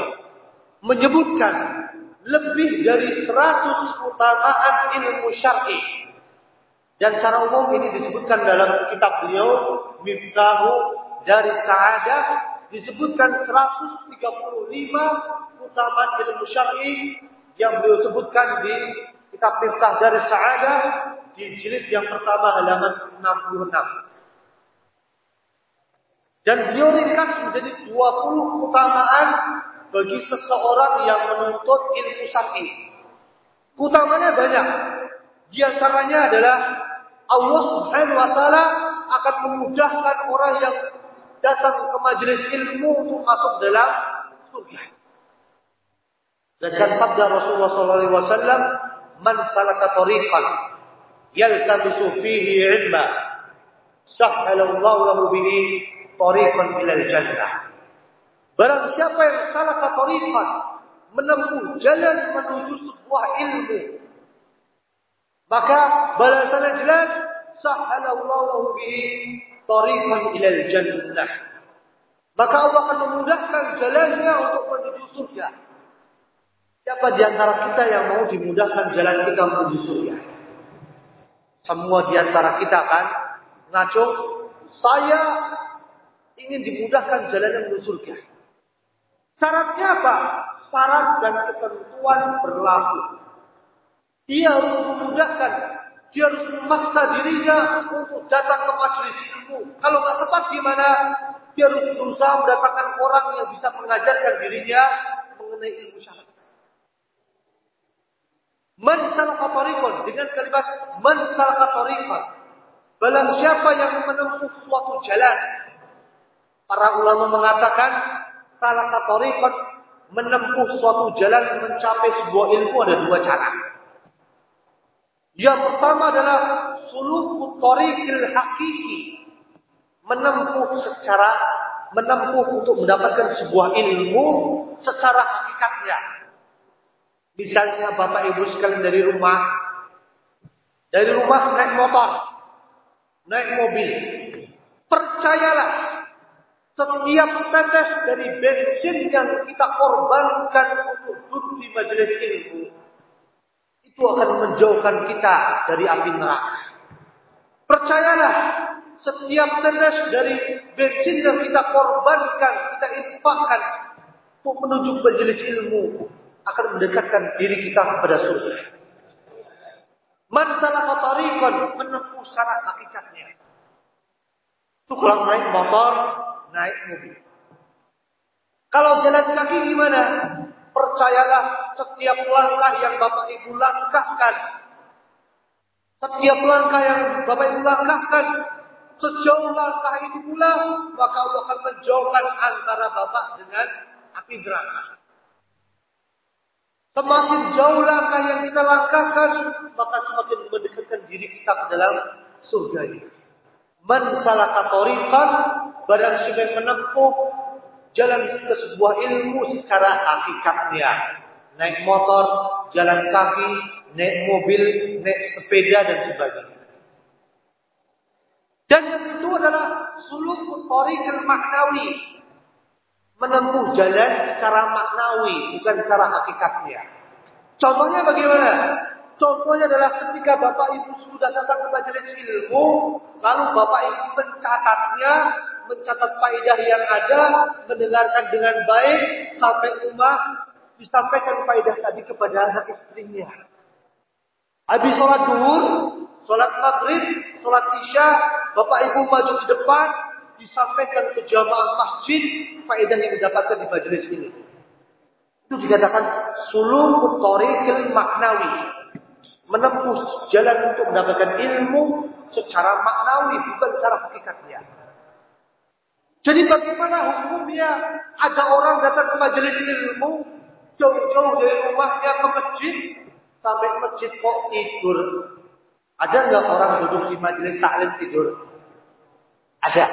menyebutkan lebih dari 100 keutamaan ilmu syar'i dan secara umum ini disebutkan dalam kitab beliau Miftahu dari Sa'adah disebutkan 135 keutamaan ilmu syar'i yang beliau sebutkan di kitab Miftah dari Sa'adah di jilid yang pertama halaman 66. Dan beliau ringkas menjadi 20 keutamaan bagi seseorang yang menuntut ilmu syar'i. Keutamanya banyak. Di antaranya adalah Allah Subhanahu wa taala akan memudahkan orang yang datang ke majelis ilmu untuk masuk dalam surga. Berdasarkan sabda Rasulullah SAW, "Man salaka tariqan yaltamisu fihi ilma, sahhala Allah lahu bihi tariqan ila jannah." Barang siapa yang salaka tariqan menempuh jalan menuju sebuah ilmu, maka balasannya jelas, sahhala Allah lahu bihi tariqan ilal jannah. Maka Allah akan memudahkan jalannya untuk menuju surga. Siapa di antara kita yang mau dimudahkan jalan kita menuju surga? Semua di antara kita kan ngaco, saya ingin dimudahkan jalannya menuju surga. Syaratnya apa? Syarat dan ketentuan berlaku. Dia harus memudahkan, dia harus memaksa dirinya untuk datang ke majelis ilmu. Kalau nggak sempat gimana? Dia harus berusaha mendatangkan orang yang bisa mengajarkan dirinya mengenai ilmu syar'i. Man salaka dengan kalimat man salaka. Barang siapa yang menempuh suatu jalan. Para ulama mengatakan salaka tariqan menempuh suatu jalan mencapai sebuah ilmu ada dua cara. Yang pertama adalah suluk tariqil hakiki. Menempuh secara menempuh untuk mendapatkan sebuah ilmu secara hakikatnya. Misalnya Bapak Ibu sekalian dari rumah, dari rumah naik motor, naik mobil. Percayalah, setiap tetes dari bensin yang kita korbankan untuk duduk di majelis ilmu, itu akan menjauhkan kita dari api neraka. Percayalah, setiap tetes dari bensin yang kita korbankan, kita infakkan untuk menuju majelis ilmu, akan mendekatkan diri kita kepada surga. Man salaka menempuh syarat hakikatnya. Itu kalau naik motor, naik mobil. Kalau jalan kaki gimana? Percayalah setiap langkah yang Bapak Ibu langkahkan. Setiap langkah yang Bapak Ibu langkahkan. Sejauh langkah itu pula, maka Allah akan menjauhkan antara Bapak dengan api neraka. Semakin jauh langkah yang kita langkahkan, maka semakin mendekatkan diri kita ke dalam surga ini. Man salaka tariqan, barang siapa yang menempuh jalan ke sebuah ilmu secara hakikatnya. Naik motor, jalan kaki, naik mobil, naik sepeda dan sebagainya. Dan yang itu adalah suluk tariqil maknawi, menempuh jalan secara maknawi, bukan secara hakikatnya. Contohnya bagaimana? Contohnya adalah ketika Bapak Ibu sudah datang ke majelis ilmu, lalu Bapak Ibu mencatatnya, mencatat faedah yang ada, mendengarkan dengan baik, sampai rumah, disampaikan faedah tadi kepada anak istrinya. Habis sholat duhur, sholat maghrib, sholat isya, Bapak Ibu maju ke depan, disampaikan ke jamaah masjid faedah yang didapatkan di majelis ini. Itu dikatakan suluk tariqil maknawi. Menempuh jalan untuk mendapatkan ilmu secara maknawi bukan secara hakikatnya. Jadi bagaimana hukumnya ada orang datang ke majelis ilmu jauh-jauh dari rumahnya ke masjid sampai masjid kok tidur. Ada nggak orang duduk di majelis taklim tidur? Ada.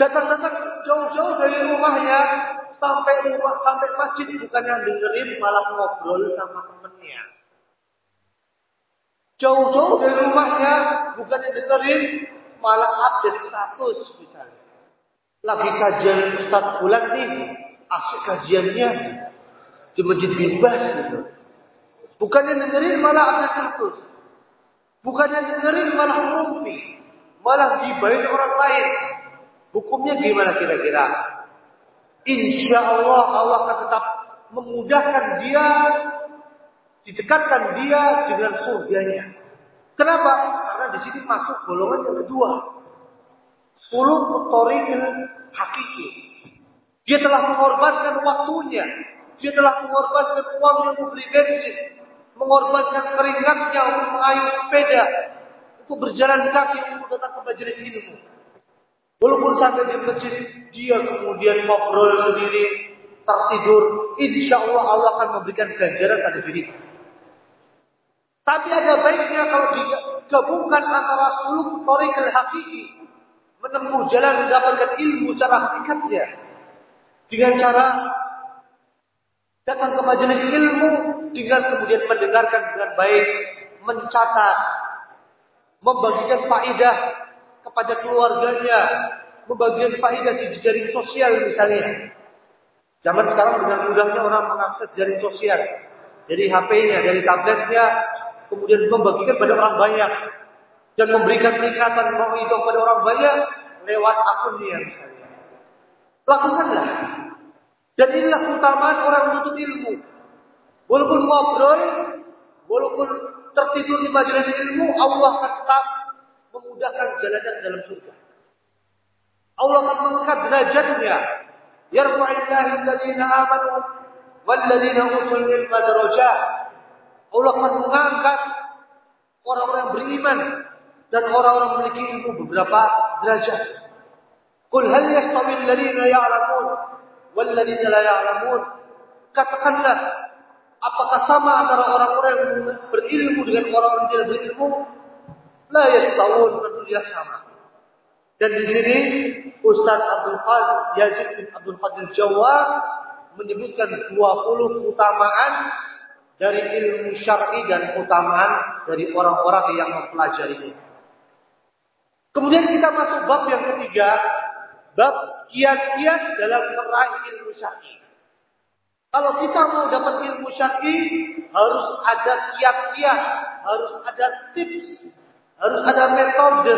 Datang-datang jauh-jauh dari rumahnya sampai rumah sampai masjid bukannya dengerin malah ngobrol sama temennya. Jauh-jauh dari rumahnya bukannya dengerin malah update status misalnya. Lagi kajian Ustaz bulan nih, asik kajiannya di masjid bebas gitu. Bukannya dengerin malah update status. Bukannya dengerin malah rumpi, malah dibayin orang lain. Hukumnya gimana kira-kira? Insya Allah Allah akan tetap memudahkan dia, didekatkan dia dengan surganya. Kenapa? Karena di sini masuk golongan yang kedua. Suluk mutorikil hakiki. Dia telah mengorbankan waktunya. Dia telah mengorbankan uang yang membeli bensin. Mengorbankan keringatnya untuk mengayuh sepeda. Untuk berjalan kaki untuk datang ke majelis ilmu. Walaupun sampai di masjid, dia kemudian ngobrol sendiri, tertidur. Insya Allah Allah akan memberikan ganjaran pada diri. Tapi ada baiknya kalau digabungkan antara suluk torikal hakiki, menempuh jalan mendapatkan ilmu secara hakikatnya, dengan cara datang ke majelis ilmu, dengan kemudian mendengarkan dengan baik, mencatat, membagikan faidah kepada keluarganya, membagikan faedah di jaring sosial misalnya. Zaman sekarang dengan mudahnya orang mengakses jaring sosial. Dari HP-nya, dari tabletnya, kemudian membagikan pada orang banyak dan memberikan peringatan mau itu pada orang banyak lewat akunnya misalnya. Lakukanlah. Dan inilah keutamaan orang menuntut ilmu. Walaupun ngobrol, walaupun tertidur di majelis ilmu, Allah akan tetap memudahkan jalannya dalam surga. Allah akan mengangkat derajatnya. Yarfa'illahu alladhina amanu walladzina utul ilma darajat. Allah akan mengangkat orang-orang yang beriman dan orang-orang memiliki ilmu beberapa derajat. Qul hal yastawi alladhina ya'lamun walladzina la ya'lamun? Katakanlah, apakah sama antara orang-orang yang berilmu dengan orang-orang yang tidak berilmu? La yastawun, tentu tidak sama. Dan di sini Ustaz Abdul Qadir Yazid bin Abdul Qadir Jawa menyebutkan 20 keutamaan dari ilmu syar'i dan keutamaan dari orang-orang yang mempelajarinya. Kemudian kita masuk bab yang ketiga, bab kiat-kiat dalam meraih ilmu syar'i. Kalau kita mau dapat ilmu syar'i, harus ada kiat-kiat, harus ada tips, harus ada metode,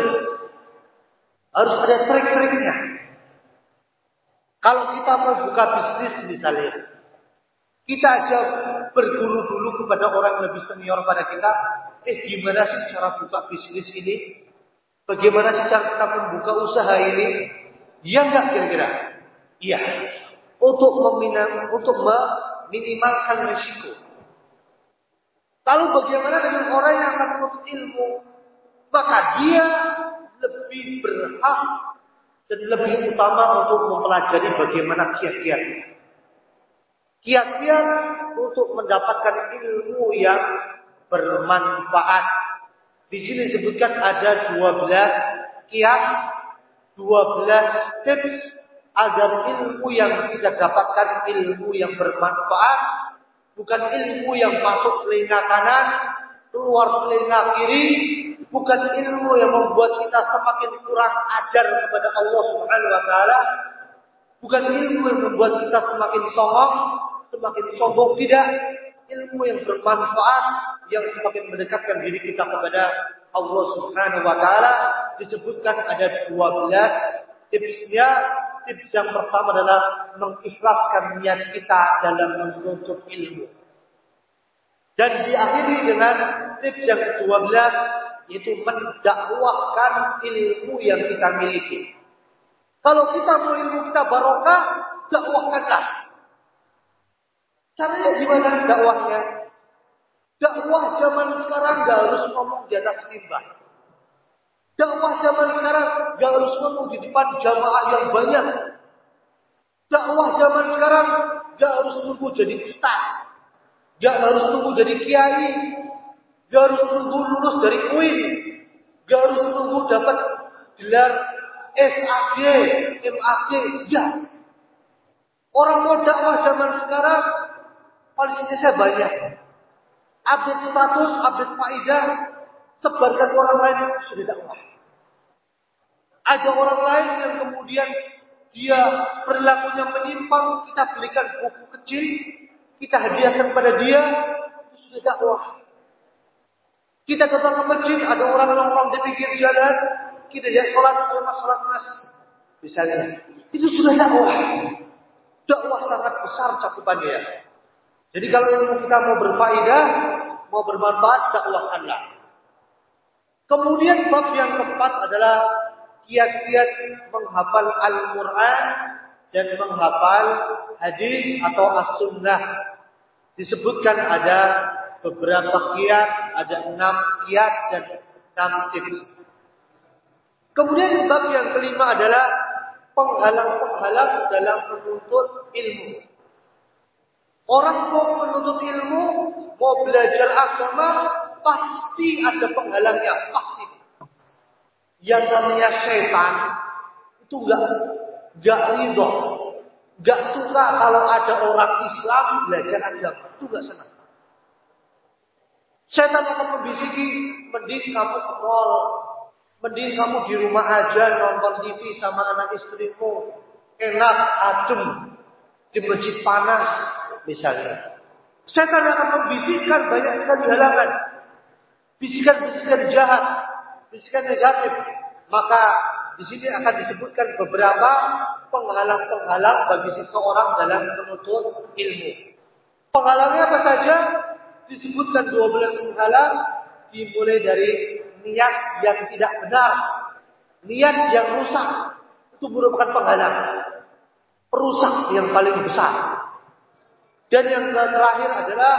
harus ada trik-triknya. Kalau kita mau buka bisnis misalnya, kita aja berguru dulu kepada orang yang lebih senior pada kita, eh gimana sih cara buka bisnis ini? Bagaimana sih kita membuka usaha ini? Iya enggak kira-kira? Iya. Untuk meminam, untuk meminimalkan risiko. Lalu bagaimana dengan orang yang akan menuntut ilmu? Maka dia lebih berhak dan lebih utama untuk mempelajari bagaimana kiat-kiatnya. Kiat-kiat untuk mendapatkan ilmu yang bermanfaat. Di sini disebutkan ada 12 kiat, 12 tips agar ilmu yang kita dapatkan ilmu yang bermanfaat, bukan ilmu yang masuk telinga kanan, keluar telinga kiri, bukan ilmu yang membuat kita semakin kurang ajar kepada Allah Subhanahu wa taala, bukan ilmu yang membuat kita semakin songong, semakin sombong tidak, ilmu yang bermanfaat yang semakin mendekatkan diri kita kepada Allah Subhanahu wa taala disebutkan ada 12 tipsnya. Tips yang pertama adalah mengikhlaskan niat kita dalam menuntut ilmu. Dan diakhiri dengan tips yang ke-12 yaitu mendakwahkan ilmu yang kita miliki. Kalau kita mau ilmu kita barokah, dakwahkanlah. Caranya gimana dakwahnya? Dakwah zaman sekarang gak harus ngomong di atas mimbar. Dakwah zaman sekarang gak harus ngomong di depan jamaah yang banyak. Dakwah zaman sekarang gak harus tunggu jadi ustaz. Gak harus tunggu jadi kiai. Gak harus tunggu lulus dari UIN. Gak harus tunggu dapat gelar SAG, MAG. Ya. Orang mau dakwah zaman sekarang, polisinya saya banyak. Update status, update faidah, sebarkan orang lain sudah dakwah. Ada orang lain yang kemudian dia perilakunya menyimpang, kita belikan buku kecil, kita hadiahkan pada dia, sudah dakwah. Kita datang ke masjid, ada orang nongkrong di pinggir jalan, kita lihat sholat, mas, sholat mas, misalnya. Itu sudah dakwah. Dakwah sangat besar cakupannya. Jadi kalau ilmu kita mau berfaedah, mau bermanfaat, dakwahkanlah. Kemudian bab yang keempat adalah kiat-kiat menghafal Al-Quran dan menghafal hadis atau as-sunnah. Disebutkan ada beberapa kiat, ada enam kiat dan enam tips. Kemudian bab yang kelima adalah penghalang-penghalang dalam menuntut ilmu. Orang mau menuntut ilmu, mau belajar agama, pasti ada penghalangnya, pasti. Yang namanya setan itu enggak enggak ridho, enggak suka kalau ada orang Islam belajar agama, itu enggak senang. Setan akan membisiki, mending kamu ke mall, mending kamu di rumah aja nonton TV sama anak istrimu, enak, adem, di masjid panas, misalnya. Setan akan membisikkan banyak sekali halangan. bisikan-bisikan jahat, bisikan negatif, maka di sini akan disebutkan beberapa penghalang-penghalang bagi seseorang dalam menuntut ilmu. Penghalangnya apa saja? Disebutkan 12 penghalang dimulai dari niat yang tidak benar, niat yang rusak. Itu merupakan penghalang. Perusak yang paling besar. Dan yang terakhir adalah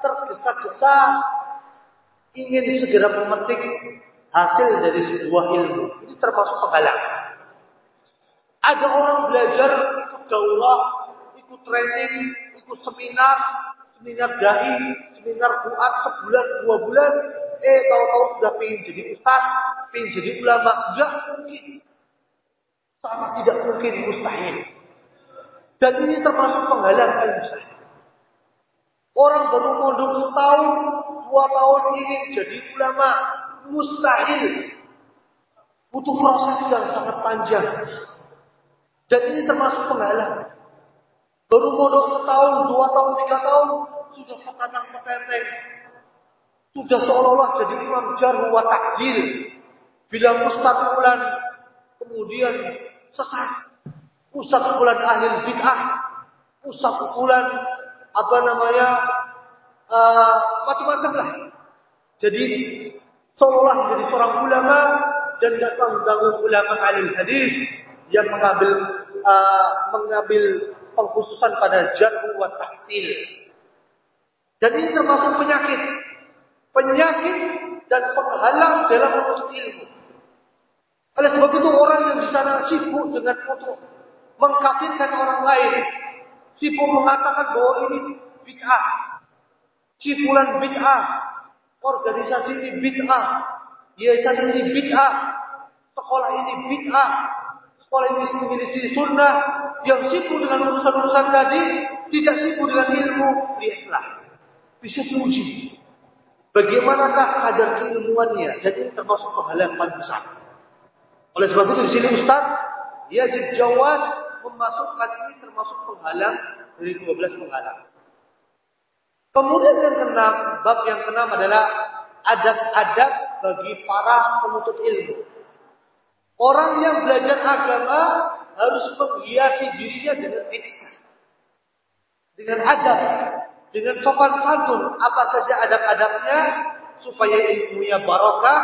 tergesa-gesa ingin segera memetik hasil dari sebuah ilmu. Ini termasuk penghalang. Ada orang belajar ikut daulah, ikut training, ikut seminar, seminar dai, seminar buat sebulan dua bulan, eh tahu-tahu sudah pengen jadi ustaz, pengen jadi ulama, enggak mungkin. Sangat tidak mungkin mustahil. Dan ini termasuk penghalang paling besar. Orang baru mondok setahun, dua tahun ingin jadi ulama, mustahil. Butuh proses yang sangat panjang. Dan ini termasuk penghalang. Baru mondok setahun, dua tahun, tiga tahun, sudah petanang petenteng. Sudah seolah-olah jadi imam jarhu wa takdil. Bila ustaz bulan, kemudian sesat. Ustaz bulan ahli bid'ah. Bulan apa namanya uh, macam-macam lah. Jadi seolah menjadi seorang ulama dan datang dari ulama alim hadis yang mengambil uh, mengambil pengkhususan pada jarhu wa tahtil. Dan ini termasuk penyakit. Penyakit dan penghalang dalam menuntut ilmu. Oleh sebab itu orang yang di sana sibuk dengan untuk mengkafirkan orang lain, sibuk mengatakan bahwa ini bid'ah, cipulan bid'ah, organisasi ini bid'ah, yayasan ini bid'ah, sekolah ini bid'ah, sekolah ini menjadi sunnah, yang sibuk dengan urusan-urusan tadi, tidak sibuk dengan ilmu, lihatlah. Bisa diuji. Bagaimanakah kadar keilmuannya? Jadi ini termasuk penghalang paling besar. Oleh sebab itu di sini Ustaz, Yajid Jawad memasukkan ini termasuk penghalang dari 12 penghalang. Kemudian yang keenam, bab yang keenam adalah adab-adab bagi para penuntut ilmu. Orang yang belajar agama harus menghiasi dirinya dengan etika. Dengan adab, dengan sopan santun, apa saja adab-adabnya supaya ilmunya barokah,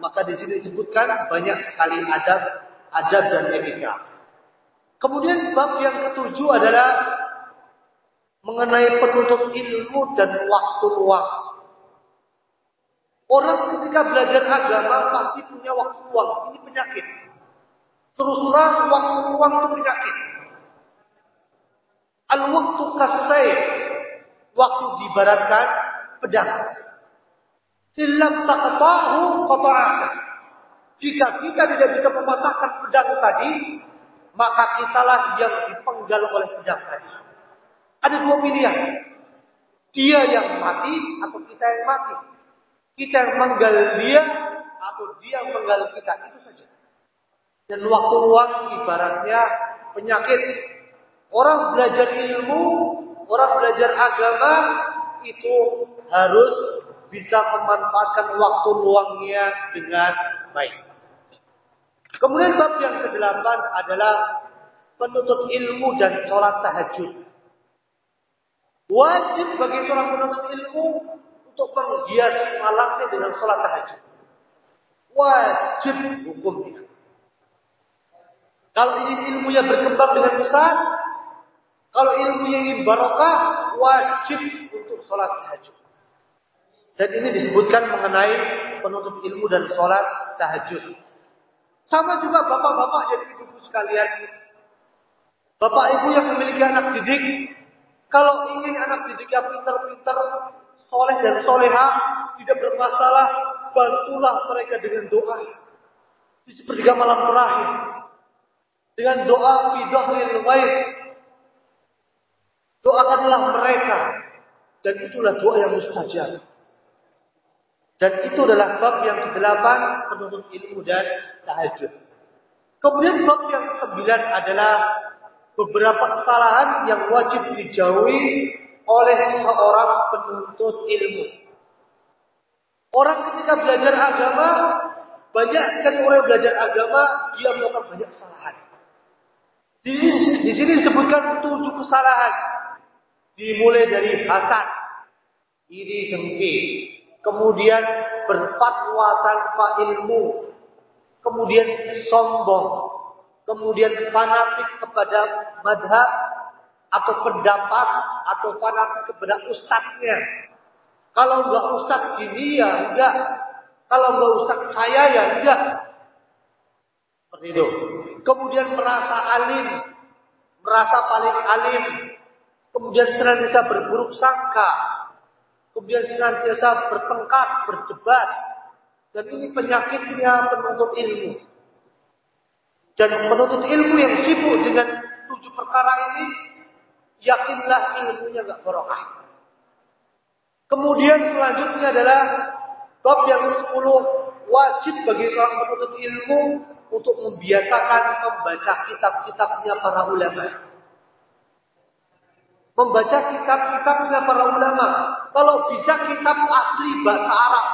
maka di sini disebutkan banyak sekali adab, adab dan etika. Kemudian bab yang ketujuh adalah mengenai penuntut ilmu dan waktu luang. Orang ketika belajar agama pasti punya waktu luang. Ini penyakit. Terus terang waktu luang itu penyakit. Al-waktu kasai. Waktu dibaratkan pedang. Ilam taqtahu qata'aka. Jika kita tidak bisa mematahkan pedang tadi, maka kitalah yang dipenggal oleh pedang tadi. Ada dua pilihan. Dia yang mati atau kita yang mati. Kita yang menggal dia atau dia yang menggal kita. Itu saja. Dan waktu luang ibaratnya penyakit. Orang belajar ilmu, orang belajar agama itu harus bisa memanfaatkan waktu luangnya dengan baik. Kemudian bab yang kedelapan adalah penuntut ilmu dan sholat tahajud. Wajib bagi seorang penuntut ilmu untuk menghias malamnya dengan sholat tahajud. Wajib hukumnya. Kalau ingin ilmunya berkembang dengan besar, kalau ilmunya ingin barokah, wajib untuk sholat tahajud. Dan ini disebutkan mengenai penuntut ilmu dan sholat tahajud. Sama juga bapak-bapak dan ibu-ibu sekalian. Bapak ibu yang memiliki anak didik, kalau ingin anak didiknya pintar-pintar, soleh dan soleha, tidak bermasalah, bantulah mereka dengan doa. Di sepertiga malam terakhir, dengan doa fi dhahril ghaib. Doakanlah mereka dan itulah doa yang mustajab. Dan itu adalah bab yang kedelapan penuntut ilmu dan tahajud. Kemudian bab yang kesembilan adalah beberapa kesalahan yang wajib dijauhi oleh seorang penuntut ilmu. Orang ketika belajar agama, banyak sekali orang belajar agama, dia melakukan banyak kesalahan. Di, di sini disebutkan tujuh kesalahan. Dimulai dari hasad, iri dengki, kemudian berfatwa tanpa ilmu, kemudian sombong, kemudian fanatik kepada madhab atau pendapat atau fanatik kepada ustadznya. Kalau enggak ustadz ini ya enggak. Kalau enggak ustadz saya ya enggak. Seperti itu. Kemudian merasa alim, merasa paling alim, kemudian senantiasa berburuk sangka, kemudian senantiasa bertengkar, berdebat, dan ini penyakitnya penuntut ilmu. Dan penuntut ilmu yang sibuk dengan tujuh perkara ini, yakinlah ilmunya nggak barokah. Kemudian selanjutnya adalah bab yang ke-10 wajib bagi seorang penuntut ilmu untuk membiasakan membaca kitab-kitabnya para ulama. Membaca kitab-kitabnya para ulama. Kalau bisa kitab asli bahasa Arab.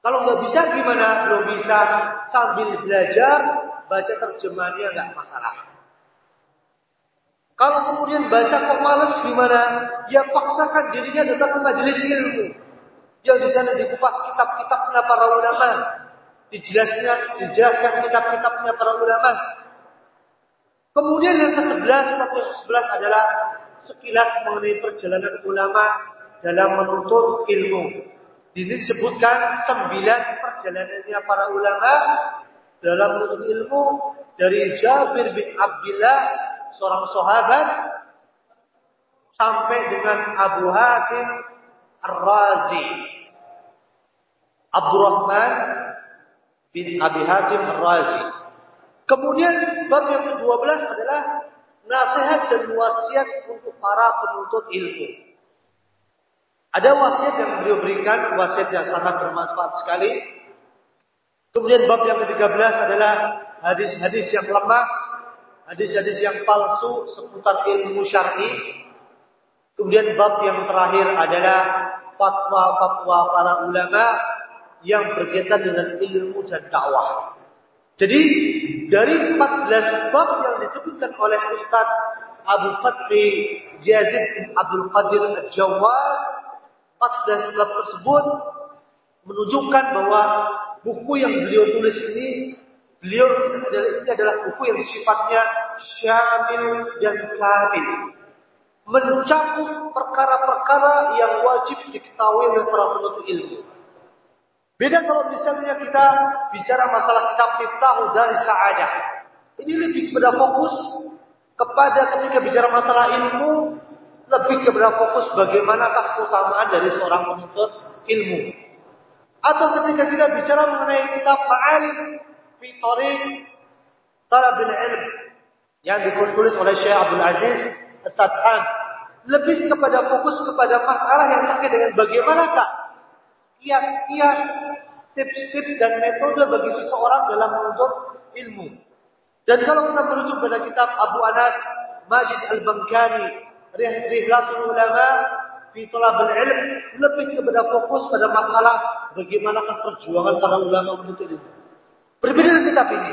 Kalau nggak bisa gimana? Belum bisa sambil belajar baca terjemahannya nggak masalah. Kalau kemudian baca kok males gimana? Ya paksakan dirinya datang ke majelis ilmu. Yang di sana dikupas kitab-kitabnya para ulama. Dijelaskan, dijelaskan kitab-kitabnya para ulama. Kemudian yang ke-11, atau ke-11 adalah sekilas mengenai perjalanan ulama dalam menuntut ilmu. Ini disebutkan sembilan perjalanannya para ulama dalam menuntut ilmu dari Jabir bin Abdullah seorang sahabat sampai dengan Abu Hatim Ar-Razi. Abdurrahman bin Abi Hatim Ar-Razi. Kemudian bab yang ke-12 adalah nasihat dan wasiat untuk para penuntut ilmu. Ada wasiat yang beliau berikan, wasiat yang sangat bermanfaat sekali. Kemudian bab yang ke-13 adalah hadis-hadis yang lemah hadis-hadis yang palsu seputar ilmu syar'i. Kemudian bab yang terakhir adalah fatwa-fatwa para ulama yang berkaitan dengan ilmu dan dakwah. Jadi dari 14 bab yang disebutkan oleh Ustaz Abu Fatri Yazid bin Abdul Qadir Al-Jawaz 14 bab tersebut menunjukkan bahwa buku yang beliau tulis ini Beliau ini adalah buku yang sifatnya syamil dan kamil. Mencakup perkara-perkara yang wajib diketahui oleh para penuntut ilmu. Beda kalau misalnya kita bicara masalah kitab Miftah dari Sa'adah. Ini lebih kepada fokus kepada ketika bicara masalah ilmu, lebih kepada fokus bagaimanakah keutamaan dari seorang penuntut ilmu. Atau ketika kita bicara mengenai kitab Ma'alim fi tariq talab ilm yang ditulis oleh Syekh Abdul Aziz As-Sadhan lebih kepada fokus kepada masalah yang terkait dengan bagaimanakah kiat-kiat tips-tips dan metode bagi seseorang dalam menuntut ilmu. Dan kalau kita merujuk pada kitab Abu Anas Majid Al-Bankani Rihlatul Ulama fi Talab Ilm lebih kepada fokus pada masalah bagaimanakah perjuangan para ulama menuntut ilmu. Berbeda dengan kitab ini.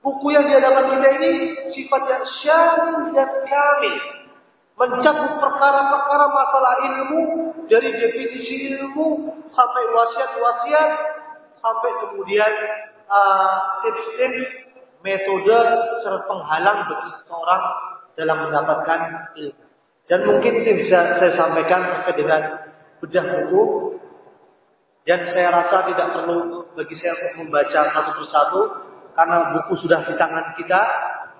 Buku yang dihadapan kita ini sifatnya syamil dan kamil. Mencakup perkara-perkara masalah ilmu. Dari definisi ilmu sampai wasiat-wasiat. Sampai kemudian uh, tips-tips, uh, metode, serta penghalang bagi seseorang dalam mendapatkan ilmu. Dan mungkin ini bisa saya sampaikan terkait dengan bedah buku dan saya rasa tidak perlu bagi saya untuk membaca satu persatu karena buku sudah di tangan kita.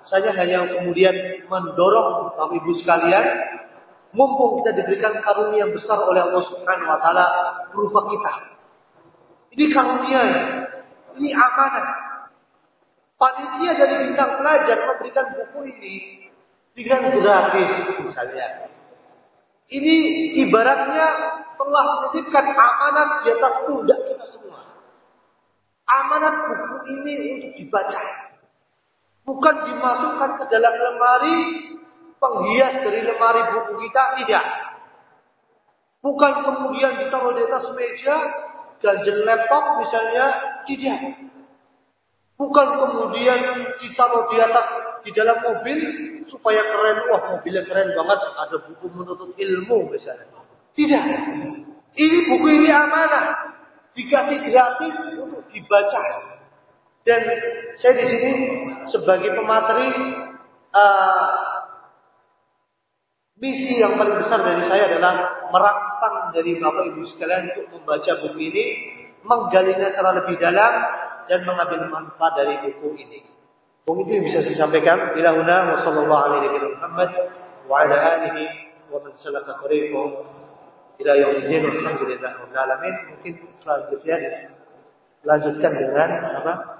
Saya hanya kemudian mendorong Bapak Ibu sekalian mumpung kita diberikan karunia yang besar oleh Allah Subhanahu wa taala berupa kita. Ini karunia, ini amanah. Panitia dari bintang pelajar memberikan buku ini dengan gratis misalnya. Ini ibaratnya telah menitipkan amanat di atas pundak kita semua. Amanat buku ini untuk dibaca. Bukan dimasukkan ke dalam lemari penghias dari lemari buku kita, tidak. Bukan kemudian ditaruh di atas meja, ganjel laptop misalnya, tidak. Bukan kemudian ditaruh di atas di dalam mobil supaya keren, wah mobilnya keren banget, ada buku menuntut ilmu misalnya. Tidak. Ini buku ini amanah, dikasih gratis untuk dibaca. Dan saya di sini sebagai pemateri uh, misi yang paling besar dari saya adalah merangsang dari Bapak Ibu sekalian untuk membaca buku ini, menggalinya secara lebih dalam dan mengambil manfaat dari buku ini. Mungkin itu yang bisa saya sampaikan. Ilahuna wa sallallahu alaihi Muhammad wa ala alihi wa man salaka tariqahu ila yaumiddin alhamdulillah alamin. Mungkin selanjutnya lanjutkan dengan apa?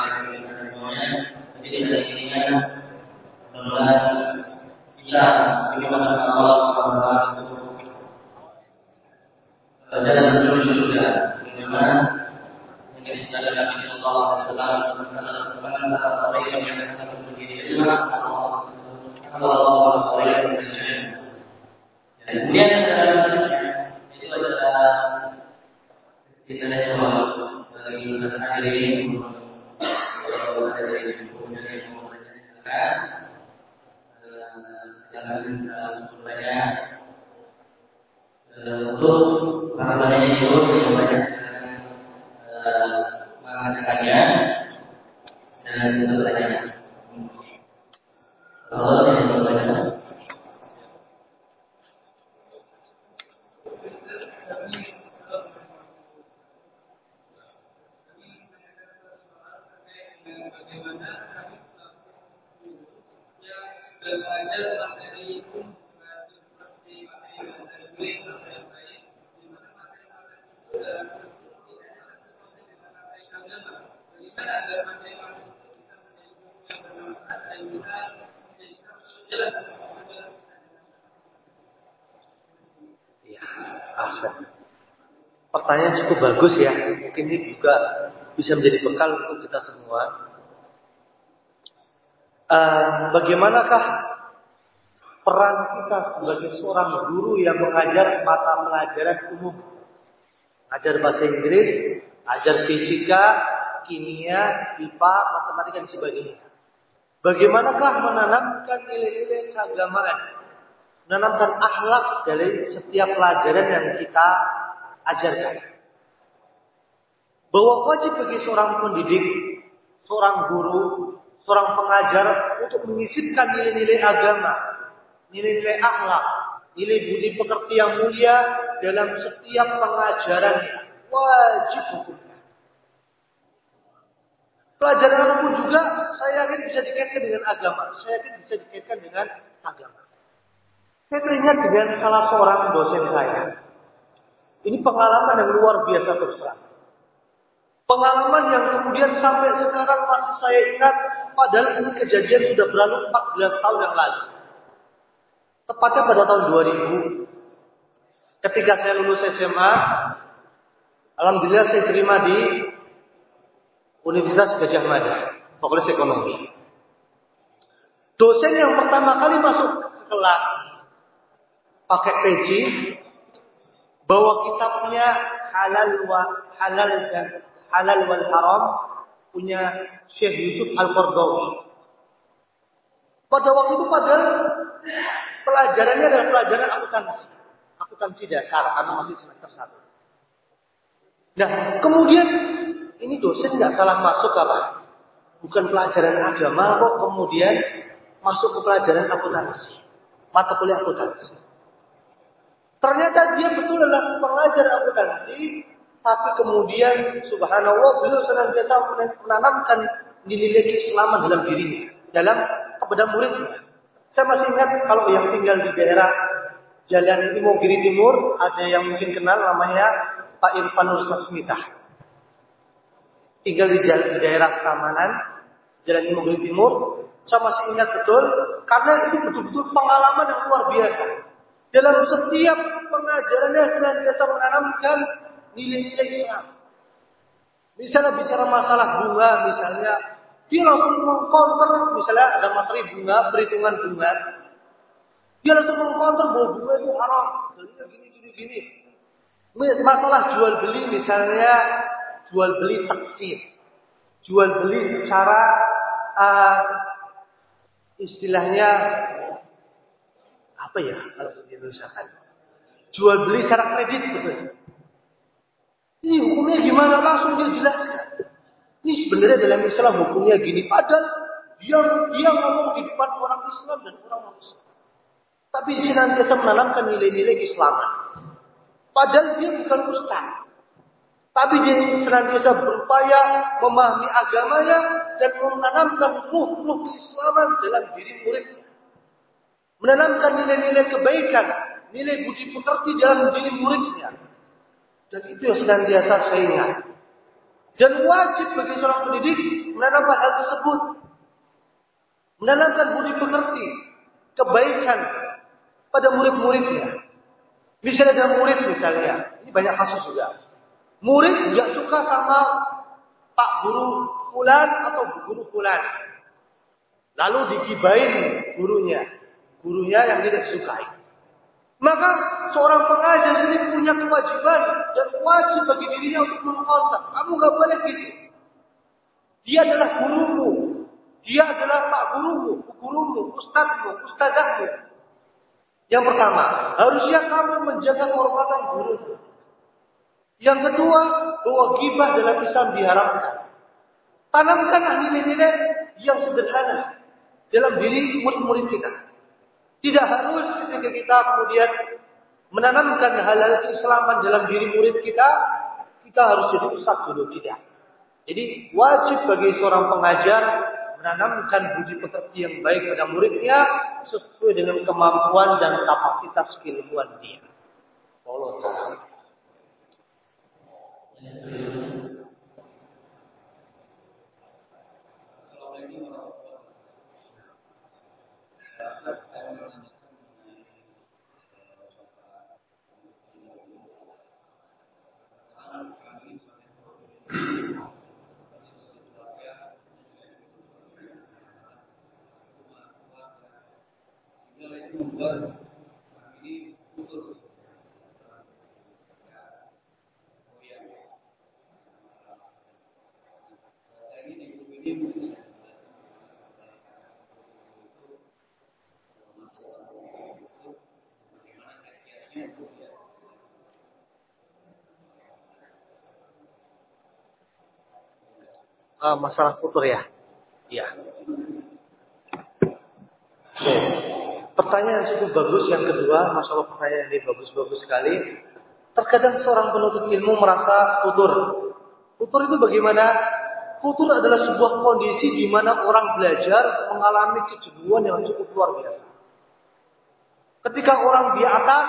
Alaihi wa sallam semuanya jadi dari ini kita bagaimana Allah SWT dalam menuju surga bagaimana yang disediakan Nabi Sallallahu Alaihi Wasallam masalah mereka yang akan sendiri adalah Allah Allah mereka yang dan kemudian ada itu adalah kita jawab bagi mas hadirin kalau ada dari kemudian yang mau bertanya silakan silakan semuanya untuk para penanya itu yang banyak mengatakannya dan bertanya. Kalau yang bertanya, Ya, Cukup bagus ya. Mungkin ini juga bisa menjadi bekal untuk kita semua. Uh, bagaimanakah peran kita sebagai seorang guru yang mengajar mata pelajaran umum? Ajar bahasa Inggris, ajar fisika, kimia, IPA, matematika dan sebagainya. Bagaimanakah menanamkan nilai-nilai keagamaan? Menanamkan akhlak dari setiap pelajaran yang kita ajarkan. Bahwa wajib bagi seorang pendidik, seorang guru, seorang pengajar untuk menyisipkan nilai-nilai agama, nilai-nilai akhlak, nilai budi pekerti yang mulia dalam setiap pengajarannya. Wajib hukumnya. Pelajaran apa pun juga saya yakin bisa dikaitkan dengan agama. Saya yakin bisa dikaitkan dengan agama. Saya teringat dengan salah seorang dosen saya. Ini pengalaman yang luar biasa terus terang. Pengalaman yang kemudian sampai sekarang masih saya ingat, padahal ini kejadian sudah berlalu 14 tahun yang lalu. Tepatnya pada tahun 2000. Ketika saya lulus SMA, Alhamdulillah saya terima di Universitas Gajah Mada, Fakultas Ekonomi. Dosen yang pertama kali masuk ke kelas pakai peci bahwa kitabnya halal wa halal dan halal wal haram punya Syekh Yusuf Al-Qardawi. Pada waktu itu padahal pelajarannya adalah pelajaran akuntansi. Akuntansi dasar karena masih semester satu. Nah, kemudian ini dosen nggak salah masuk apa? Bukan pelajaran agama kok kemudian masuk ke pelajaran akuntansi. Mata kuliah akuntansi. Ternyata dia betul adalah pengajar akuntansi, tapi kemudian subhanallah beliau senantiasa menanamkan nilai keislaman dalam dirinya, dalam kepada muridnya. Saya masih ingat kalau yang tinggal di daerah Jalan Imogiri Timur, ada yang mungkin kenal namanya Pak Irfan Nur Sasmitah. Tinggal di, jalan, di daerah Tamanan, Jalan Imogiri Timur. Saya masih ingat betul, karena itu betul-betul pengalaman yang luar biasa. Dalam setiap pengajarannya senantiasa menanamkan nilai-nilai Islam. Misalnya bicara masalah bunga, misalnya dia langsung mengkonter, misalnya ada materi bunga, perhitungan bunga. Dia langsung mengkonter bahwa bunga itu haram. Gini, gini, gini. Masalah jual beli, misalnya jual beli taksir. Jual beli secara uh, istilahnya apa ya kalau di Indonesia kan? Jual beli secara kredit betul. Ini hukumnya gimana? Langsung dia jelaskan. Ini sebenarnya dalam Islam hukumnya gini. Padahal dia dia ngomong di depan orang Islam dan orang non-Islam. Tapi senantiasa menanamkan nilai-nilai Islaman. Padahal dia bukan ustaz. Tapi dia senantiasa berupaya memahami agamanya dan menanamkan ruh-ruh keislaman dalam diri muridnya. Menanamkan nilai-nilai kebaikan, nilai budi pekerti dalam diri muridnya. Dan itu yang senantiasa saya ingat. Dan wajib bagi seorang pendidik menanamkan hal tersebut. Menanamkan budi pekerti, kebaikan pada murid-muridnya. Misalnya ada murid misalnya, ini banyak kasus juga. Murid nggak suka sama Pak Guru Fulan atau Guru Fulan. Lalu digibain gurunya. Gurunya yang tidak sukai. Maka seorang pengajar ini punya kewajiban dan wajib bagi dirinya untuk mengkontak. Kamu nggak boleh gitu. Dia adalah gurumu. Dia adalah pak gurumu, gurumu, ustadzmu, ustadzahmu. Yang pertama, harusnya kamu menjaga kehormatan gurumu. Yang kedua, bahwa gibah dalam Islam diharamkan. Tanamkanlah nilai-nilai yang sederhana dalam diri murid-murid kita. Tidak harus ketika kita kemudian menanamkan hal-hal keislaman dalam diri murid kita, kita harus jadi ustaz dulu tidak. Jadi wajib bagi seorang pengajar menanamkan budi pekerti yang baik pada muridnya sesuai dengan kemampuan dan kapasitas keilmuan dia. Allah uh, masalah futur ya? Iya. Pertanyaan cukup bagus yang kedua, masalah pertanyaan ini bagus-bagus sekali. Terkadang seorang penuntut ilmu merasa futur. Futur itu bagaimana? Futur adalah sebuah kondisi di mana orang belajar mengalami kejenuhan yang cukup luar biasa. Ketika orang di atas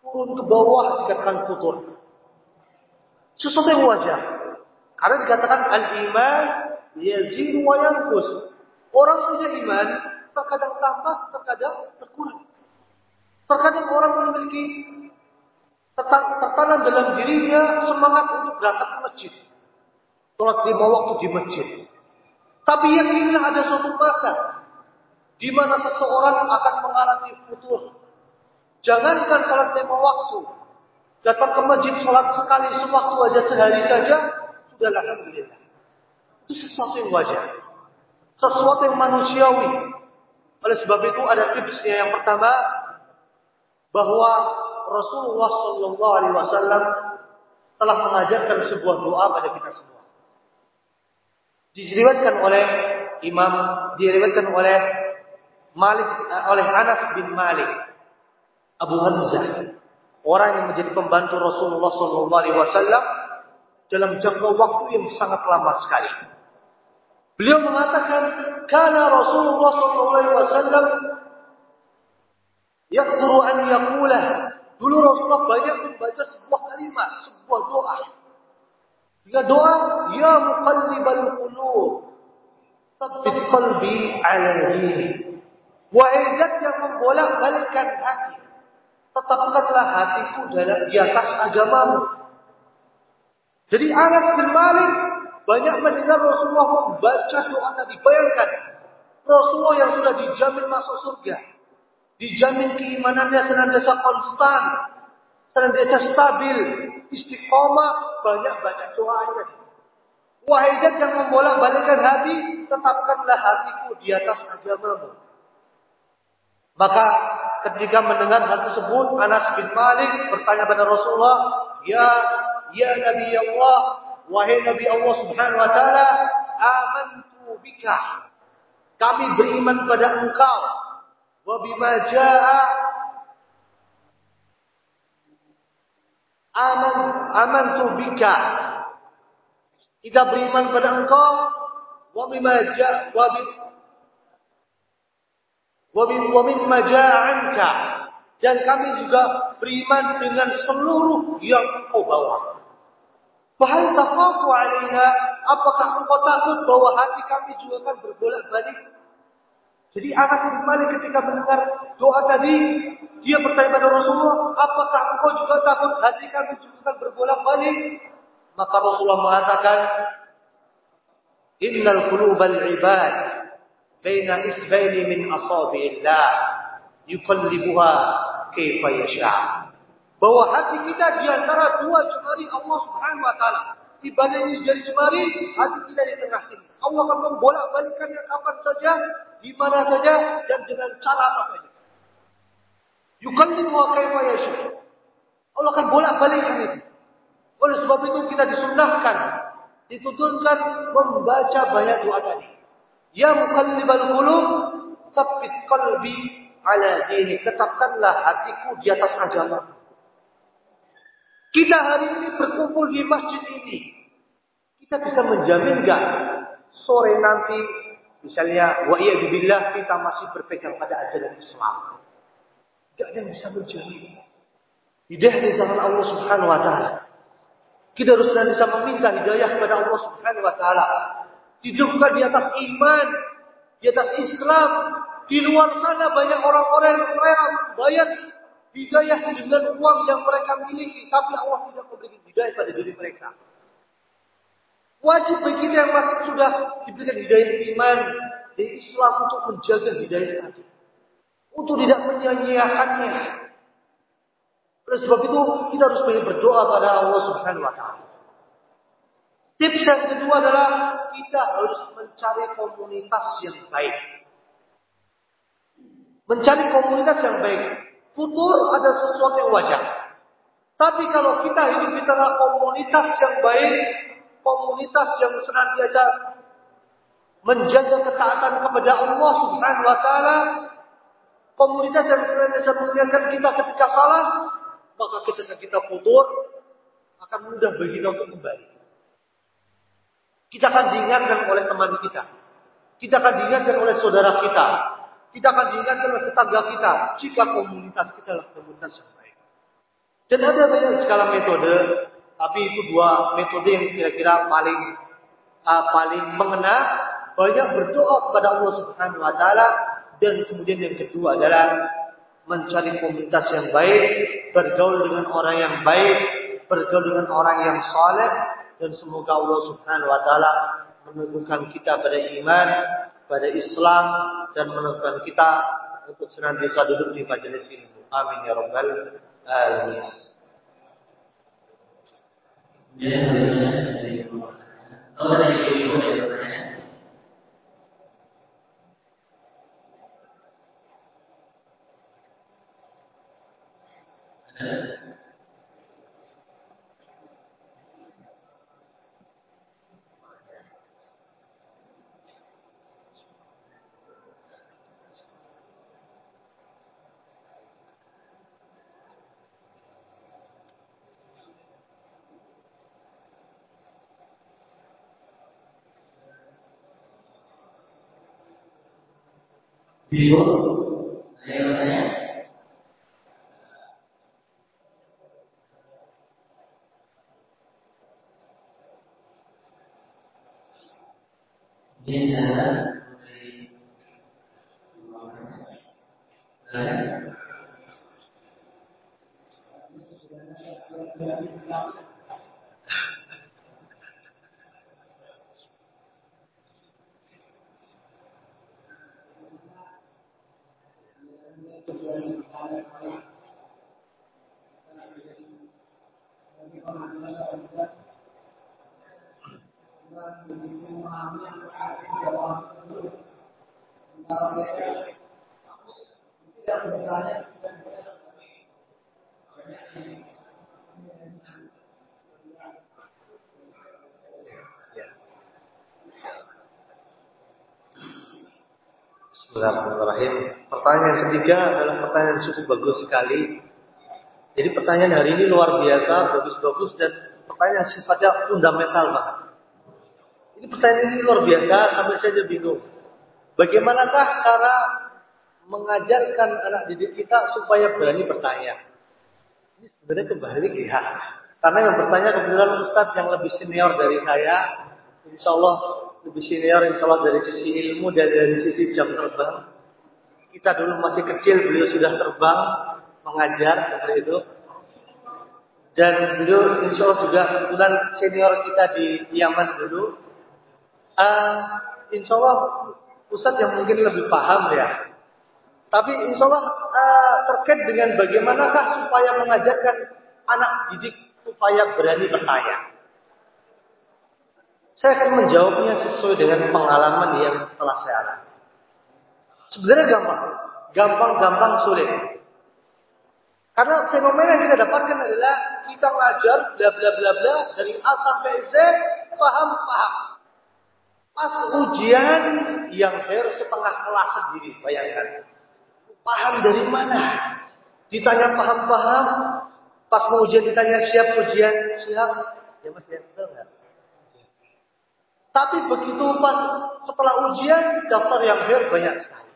turun ke bawah dikatakan futur. Sesuatu yang wajar. Karena dikatakan al-iman yazid wa yanqus. Orang punya iman terkadang tambah, terkadang berkurang. Terkadang orang memiliki tertanam dalam dirinya semangat untuk berangkat ke masjid. Sholat lima waktu di masjid. Tapi yang inilah ada suatu masa di mana seseorang akan mengalami futur. Jangankan sholat lima waktu, datang ke masjid sholat sekali sewaktu aja sehari saja sudah alhamdulillah. Itu sesuatu yang wajar. Sesuatu yang manusiawi. Oleh sebab itu ada tipsnya yang pertama bahwa Rasulullah Shallallahu Alaihi Wasallam telah mengajarkan sebuah doa pada kita semua. Diriwayatkan oleh Imam, diriwayatkan oleh Malik, eh, oleh Anas bin Malik, Abu Hamzah, orang yang menjadi pembantu Rasulullah Shallallahu Alaihi Wasallam dalam jangka waktu yang sangat lama sekali. Beliau mengatakan, "Kana Rasulullah sallallahu alaihi wasallam Yakthuru an yaqulah. Dulu Rasulullah banyak membaca sebuah kalimat, sebuah doa. Jika doa, ya muqallibal qulub, tsabbit qalbi ala dini. Wahai yang membolak-balikkan hati, tetapkanlah hatiku dalam di atas agamamu. Jadi Anas bin Malik banyak mendengar Rasulullah membaca doa Nabi. Bayangkan, Rasulullah yang sudah dijamin masuk surga. Dijamin keimanannya senantiasa konstan. Senantiasa stabil. Istiqomah. Banyak baca doanya. Wahai yang membolak balikan hati. Tetapkanlah hatiku di atas agamamu. Maka ketika mendengar hal tersebut. Anas bin Malik bertanya pada Rasulullah. Ya, ya Nabi Allah. Wahai Nabi Allah subhanahu wa ta'ala. Amantu bika. Kami beriman pada engkau. Wa bima jaa aman amantu bika. Kita beriman pada engkau. Wa bima jaa wa bi wa bi wa mimma ja'anka. Dan kami juga beriman dengan seluruh yang engkau bawa. Bahal takhafu alaina, apakah engkau takut bahwa hati kami juga akan berbolak-balik? Jadi Anas bin Malik ketika mendengar doa tadi, dia bertanya pada Rasulullah, apakah engkau juga takut hati kami juga akan berbolak-balik? Maka Rasulullah mengatakan, Innal qulubal ibad baina isbaini min asabi'illah yuqallibuha kaifa yasha' bahwa hati kita di antara dua jemari Allah Subhanahu wa taala. Ibadahnya jari jemari, hati kita di tengah sini. Allah akan membolak-balikannya kapan saja, di mana saja dan dengan cara apa saja. Yukallimu kaifa yasha. Allah akan bolak-balikkan itu. Oleh sebab itu kita disunahkan, dituntunkan membaca banyak doa tadi. Ya mukallibal qulub, tsabbit qalbi ala dini. Tetapkanlah hatiku di atas agama. Kita hari ini berkumpul di masjid ini. Kita bisa menjamin gak sore nanti misalnya wa billah kita masih berpegang pada ajaran Islam. Gak ada yang bisa menjamin. Hidayah di tangan Allah Subhanahu wa taala. Kita harus bisa meminta hidayah kepada Allah Subhanahu wa taala. Didukkan di atas iman, di atas Islam. Di luar sana banyak orang-orang yang rela membayar hidayah dengan uang yang mereka miliki, tapi Allah tidak memberikan hidayah pada diri mereka. Wajib bagi kita yang masih sudah diberikan hidayah iman di Islam untuk menjaga hidayah tadi. Untuk tidak menyia-nyiakannya. Oleh sebab itu kita harus banyak berdoa pada Allah Subhanahu wa taala. Tips yang kedua adalah kita harus mencari komunitas yang baik. Mencari komunitas yang baik. Futur ada sesuatu yang wajar. Tapi kalau kita hidup di tengah komunitas yang baik, komunitas yang senantiasa menjaga ketaatan kepada Allah Subhanahu wa taala, komunitas yang senantiasa mengingatkan kita ketika salah, maka ketika kita futur akan mudah bagi kita untuk kembali. Kita akan diingatkan oleh teman kita. Kita akan diingatkan oleh saudara kita. Kita akan diingatkan oleh tetangga kita jika komunitas kita adalah komunitas yang baik. Dan ada banyak skala metode, tapi itu dua metode yang kira-kira paling uh, paling mengena. Banyak berdoa kepada Allah Subhanahu Wa Taala dan kemudian yang kedua adalah mencari komunitas yang baik, bergaul dengan orang yang baik, bergaul dengan orang yang saleh dan semoga Allah Subhanahu Wa Taala meneguhkan kita pada iman pada Islam dan menekan kita untuk senantiasa duduk di majelis ini. Amin ya rabbal alamin. Ya, Bingung? Ada yang bertanya? Ini adalah dari Bismillahirrahmanirrahim. Pertanyaan ketiga adalah pertanyaan cukup bagus sekali. Jadi pertanyaan hari ini luar biasa, bagus-bagus dan pertanyaan sifatnya fundamental banget. Ini pertanyaan ini luar biasa sampai saya bingung. Bagaimanakah cara mengajarkan anak didik kita supaya berani bertanya? Ini sebenarnya kebalik ya. Karena yang bertanya kebetulan Ustadz yang lebih senior dari saya. Insya Allah lebih senior insya Allah dari sisi ilmu dan dari sisi jam terbang. Kita dulu masih kecil, beliau sudah terbang mengajar seperti itu. Dan beliau insya Allah juga kebetulan senior kita di Yaman dulu. Uh, insya Allah Ustadz yang mungkin lebih paham ya. Tapi insya Allah uh, terkait dengan bagaimanakah supaya mengajarkan anak didik supaya berani bertanya. Saya akan menjawabnya sesuai dengan pengalaman yang telah saya alami. Sebenarnya gampang. Gampang-gampang sulit. Karena fenomena yang kita dapatkan adalah kita ngajar bla bla bla bla dari A sampai Z paham paham. Pas ujian yang hair setengah kelas sendiri, bayangkan. Paham dari mana? Ditanya paham-paham, pas mau ujian ditanya siap ujian, siap. Ya mas ya? Tapi begitu pas setelah ujian, daftar yang hair banyak sekali.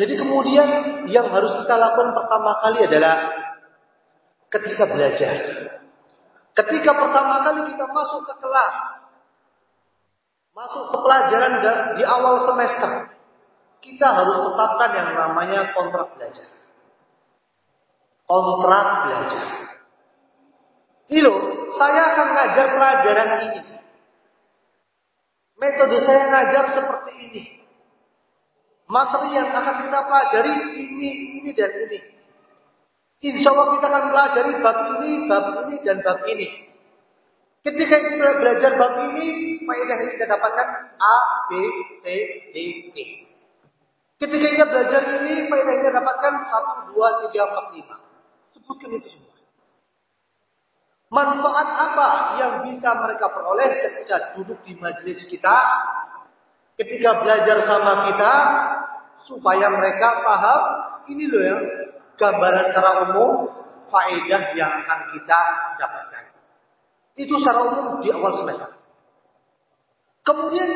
Jadi kemudian yang harus kita lakukan pertama kali adalah ketika belajar. Ketika pertama kali kita masuk ke kelas, masuk ke pelajaran di awal semester, kita harus tetapkan yang namanya kontrak belajar. Kontrak belajar. Ini loh, saya akan ngajar pelajaran ini. Metode saya ngajar seperti ini. Materi yang akan kita pelajari ini, ini, dan ini. Insya Allah kita akan pelajari bab ini, bab ini, dan bab ini. Ketika kita belajar bab ini, faedah yang kita dapatkan A, B, C, D, E. Ketika kita belajar ini, faedah yang kita dapatkan 1, 2, 3, 4, 5. Sebutkan itu semua. Manfaat apa yang bisa mereka peroleh ketika duduk di majelis kita, ketika belajar sama kita, supaya mereka paham ini loh ya gambaran secara umum faedah yang akan kita dapatkan. Itu secara umum di awal semester. Kemudian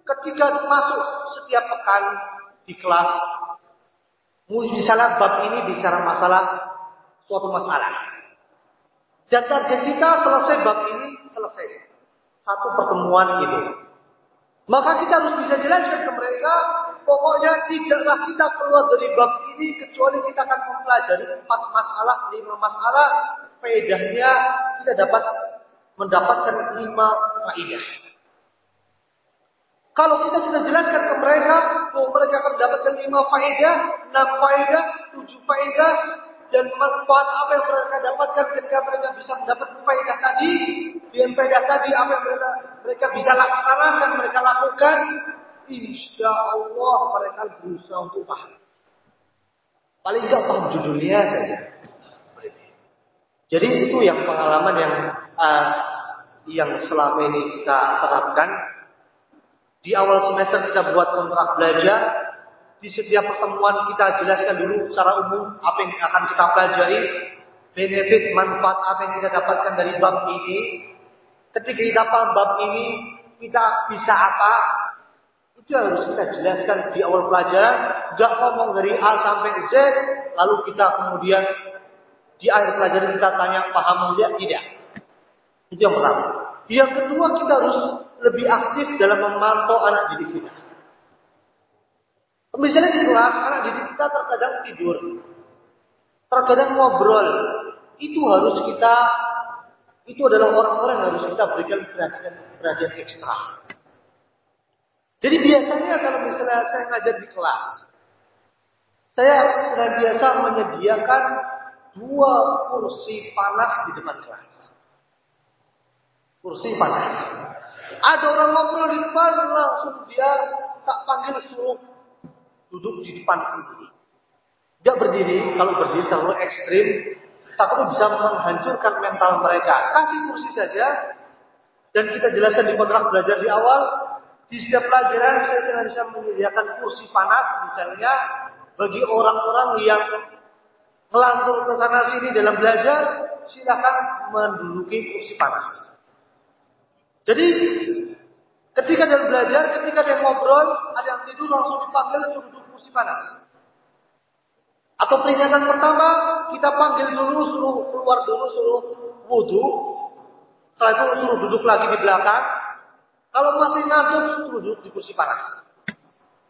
ketika masuk setiap pekan di kelas, misalnya bab ini bicara masalah suatu masalah. Dan target kita selesai bab ini selesai. Satu pertemuan itu. Maka kita harus bisa jelaskan ke mereka, pokoknya tidaklah kita keluar dari bab ini kecuali kita akan mempelajari empat masalah, lima masalah, faedahnya kita dapat mendapatkan lima faedah. Kalau kita sudah jelaskan ke mereka bahwa mereka akan mendapatkan lima faedah, enam faedah, tujuh faedah, dan manfaat apa yang mereka dapatkan ketika mereka bisa mendapat faedah tadi, dengan faedah tadi apa yang mereka mereka bisa laksanakan, mereka lakukan, insya Allah mereka berusaha untuk paham. Paling tidak paham judulnya saja. Jadi itu yang pengalaman yang uh, yang selama ini kita terapkan. Di awal semester kita buat kontrak belajar, di setiap pertemuan kita jelaskan dulu secara umum apa yang akan kita pelajari, benefit, manfaat apa yang kita dapatkan dari bab ini. Ketika kita paham bab ini, kita bisa apa? Itu harus kita jelaskan di awal pelajaran. Gak ngomong dari A sampai Z, lalu kita kemudian di akhir pelajaran kita tanya paham tidak? Tidak. Itu yang pertama. Yang kedua kita harus lebih aktif dalam memantau anak didik kita. Misalnya di kelas, anak didik kita terkadang tidur. Terkadang ngobrol. Itu harus kita, itu adalah orang-orang yang harus kita berikan perhatian, perhatian ekstra. Jadi biasanya kalau misalnya saya ngajar di kelas, saya senantiasa menyediakan dua kursi panas di depan kelas. Kursi panas. Ada orang ngobrol di depan, langsung dia tak panggil suruh duduk di depan sini. Tidak berdiri, kalau berdiri terlalu ekstrim, takut bisa menghancurkan mental mereka. Kasih kursi saja, dan kita jelaskan di kontrak belajar di awal, di setiap pelajaran saya sengaja menyediakan kursi panas, misalnya bagi orang-orang yang melantur ke sana sini dalam belajar, silakan menduduki kursi panas. Jadi ketika dalam belajar, ketika dia ngobrol, ada yang tidur langsung dipanggil suruh kursi panas. Atau peringatan pertama, kita panggil dulu, suruh keluar dulu, suruh wudhu. Setelah itu suruh duduk lagi di belakang. Kalau masih ngantuk, suruh duduk di kursi panas.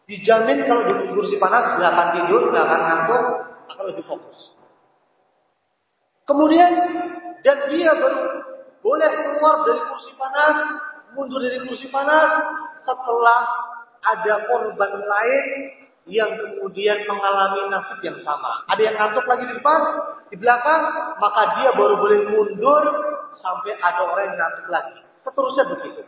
Dijamin kalau duduk di kursi panas, nggak akan tidur, nggak akan ngantuk, akan lebih fokus. Kemudian, dan dia baru boleh keluar dari kursi panas, mundur dari kursi panas, setelah ada korban lain yang kemudian mengalami nasib yang sama. Ada yang ngantuk lagi di depan, di belakang, maka dia baru boleh mundur sampai ada orang yang ngantuk lagi. Seterusnya begitu.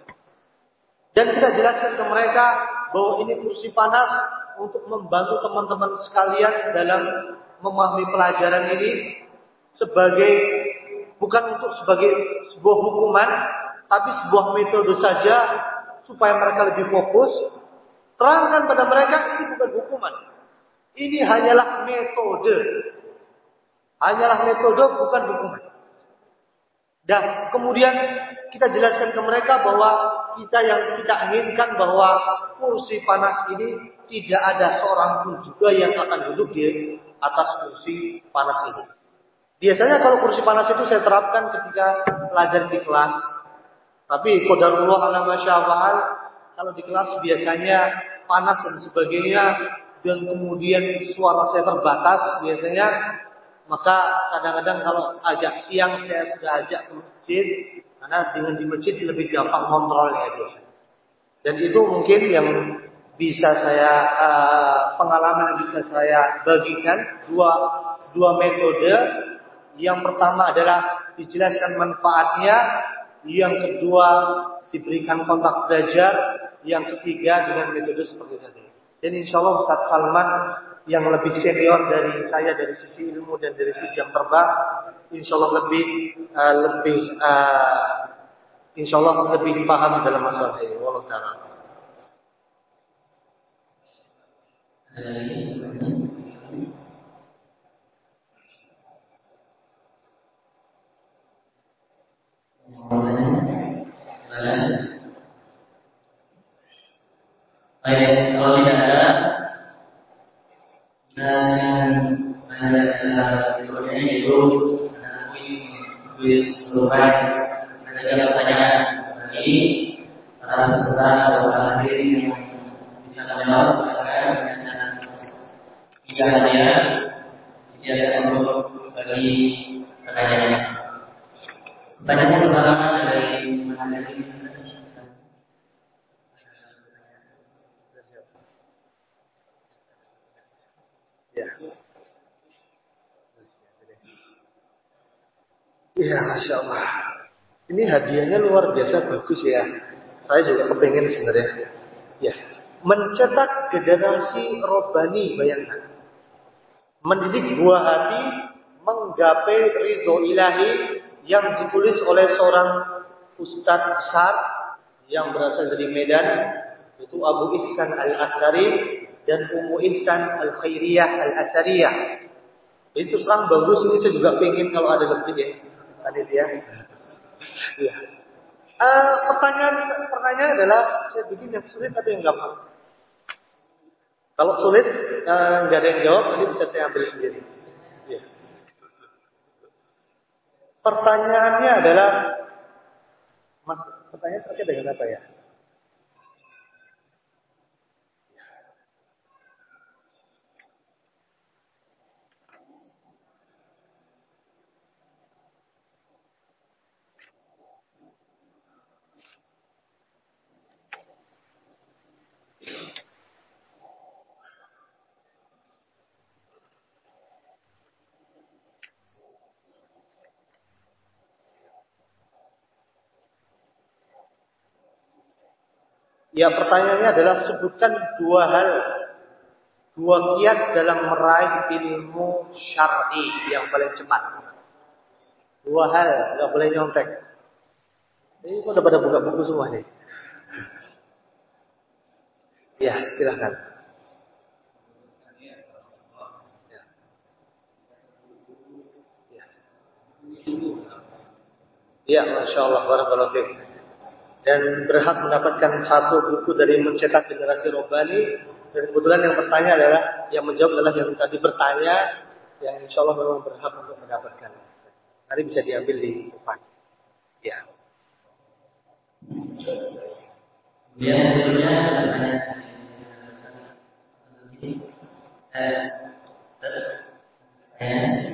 Dan kita jelaskan ke mereka bahwa ini kursi panas untuk membantu teman-teman sekalian dalam memahami pelajaran ini sebagai bukan untuk sebagai sebuah hukuman, tapi sebuah metode saja supaya mereka lebih fokus Terangkan pada mereka ini bukan hukuman. Ini hanyalah metode. Hanyalah metode bukan hukuman. Dan kemudian kita jelaskan ke mereka bahwa kita yang kita inginkan bahwa kursi panas ini tidak ada seorang pun juga yang akan duduk di atas kursi panas ini. Biasanya kalau kursi panas itu saya terapkan ketika belajar di kelas. Tapi kodarullah ala masya'al kalau di kelas biasanya panas dan sebagainya dan kemudian suara saya terbatas biasanya maka kadang-kadang kalau ajak siang saya sudah ajak ke masjid karena dengan di masjid lebih gampang kontrolnya biasanya. Dan itu mungkin yang bisa saya uh, pengalaman yang bisa saya bagikan dua dua metode. Yang pertama adalah dijelaskan manfaatnya yang kedua diberikan kontak belajar yang ketiga dengan metode seperti tadi. Dan insya Allah Ustaz Salman yang lebih senior dari saya dari sisi ilmu dan dari sisi jam terbang, insya Allah lebih uh, lebih uh, insya Allah lebih paham dalam masalah ini. Taala. Baik, kalau tidak ada dan ada berikutnya itu kuis kuis berbagai ada pertanyaan ini para peserta atau para hadirin yang bisa menjawab silakan. Jika hadiah silakan untuk bagi pertanyaan. Pertanyaan pertama dari mana Iya, masya Allah. Ini hadiahnya luar biasa bagus ya. Saya juga kepengen sebenarnya. Ya, mencetak generasi robani bayangkan. Mendidik buah hati menggapai ridho ilahi yang ditulis oleh seorang ustadz besar yang berasal dari Medan itu Abu Ihsan Al-Athari dan Ummu Ihsan Al-Khairiyah Al-Athariyah. Itu serang bagus ini saya juga pengen kalau ada lebih ya. Panitia. Ya. Uh, pertanyaan pertanyaan adalah saya bikin yang sulit atau yang gampang? Kalau sulit eh, nggak uh, ada yang jawab, nanti bisa saya ambil sendiri. Ya. Pertanyaannya adalah, Mas, Pertanyaan terkait dengan apa ya? Ya pertanyaannya adalah sebutkan dua hal Dua kiat dalam meraih ilmu syar'i yang paling cepat. Dua hal, nggak boleh nyontek. Ini kok udah pada buka buku semua nih? Ya, silahkan. Ya, ya Masya Allah, Barakallahu dan berhak mendapatkan satu buku dari mencetak generasi Robani dan kebetulan yang bertanya adalah yang menjawab adalah yang tadi bertanya yang insya Allah memang berhak untuk mendapatkan nanti bisa diambil di depan ya Ya, eh, eh,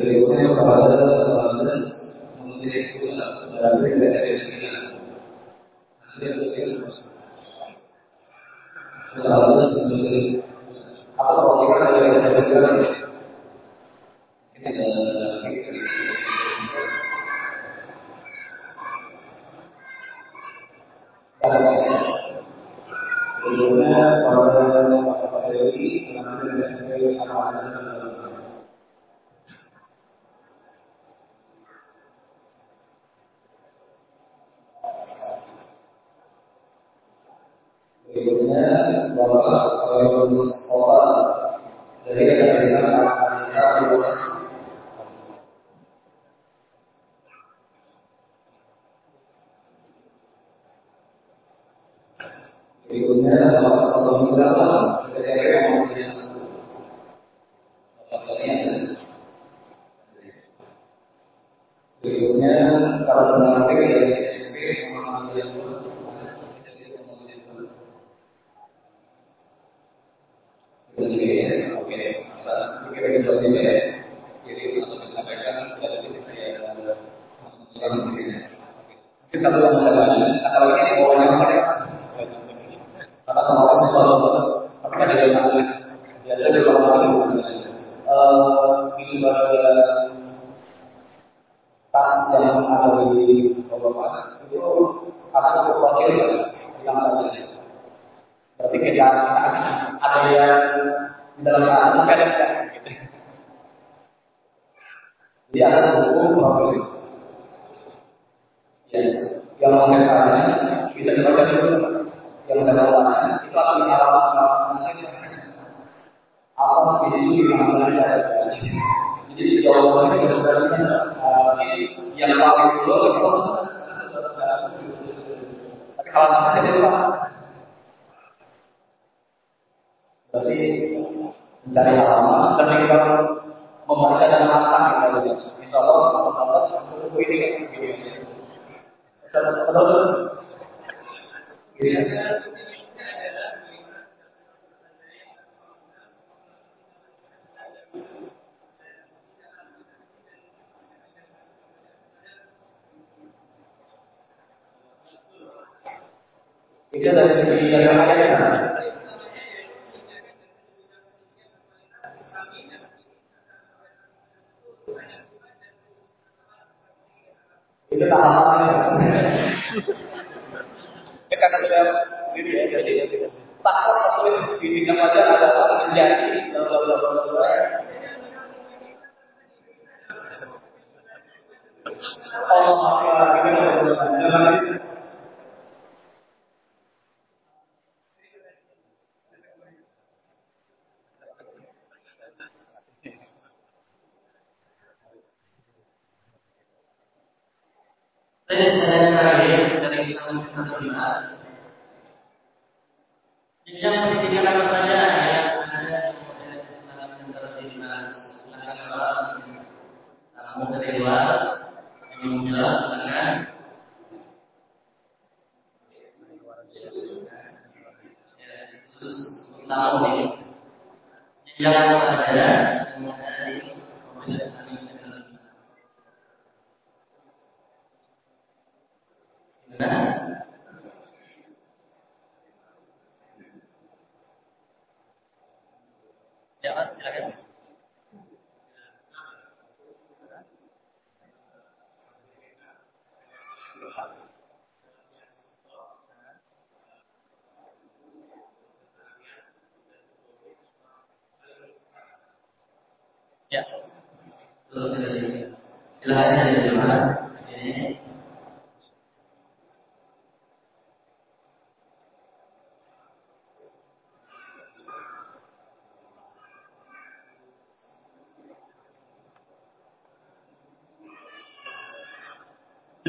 berikutnya pada 18 musik pusat dan regresi sembilan nanti ada tiga musik Itu tak apa-apa. Ya, karena sudah diri ya, jadi ya, gitu. faktor tertulis di sisi wajah adalah menjadi bla Allah bla. Allah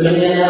Pero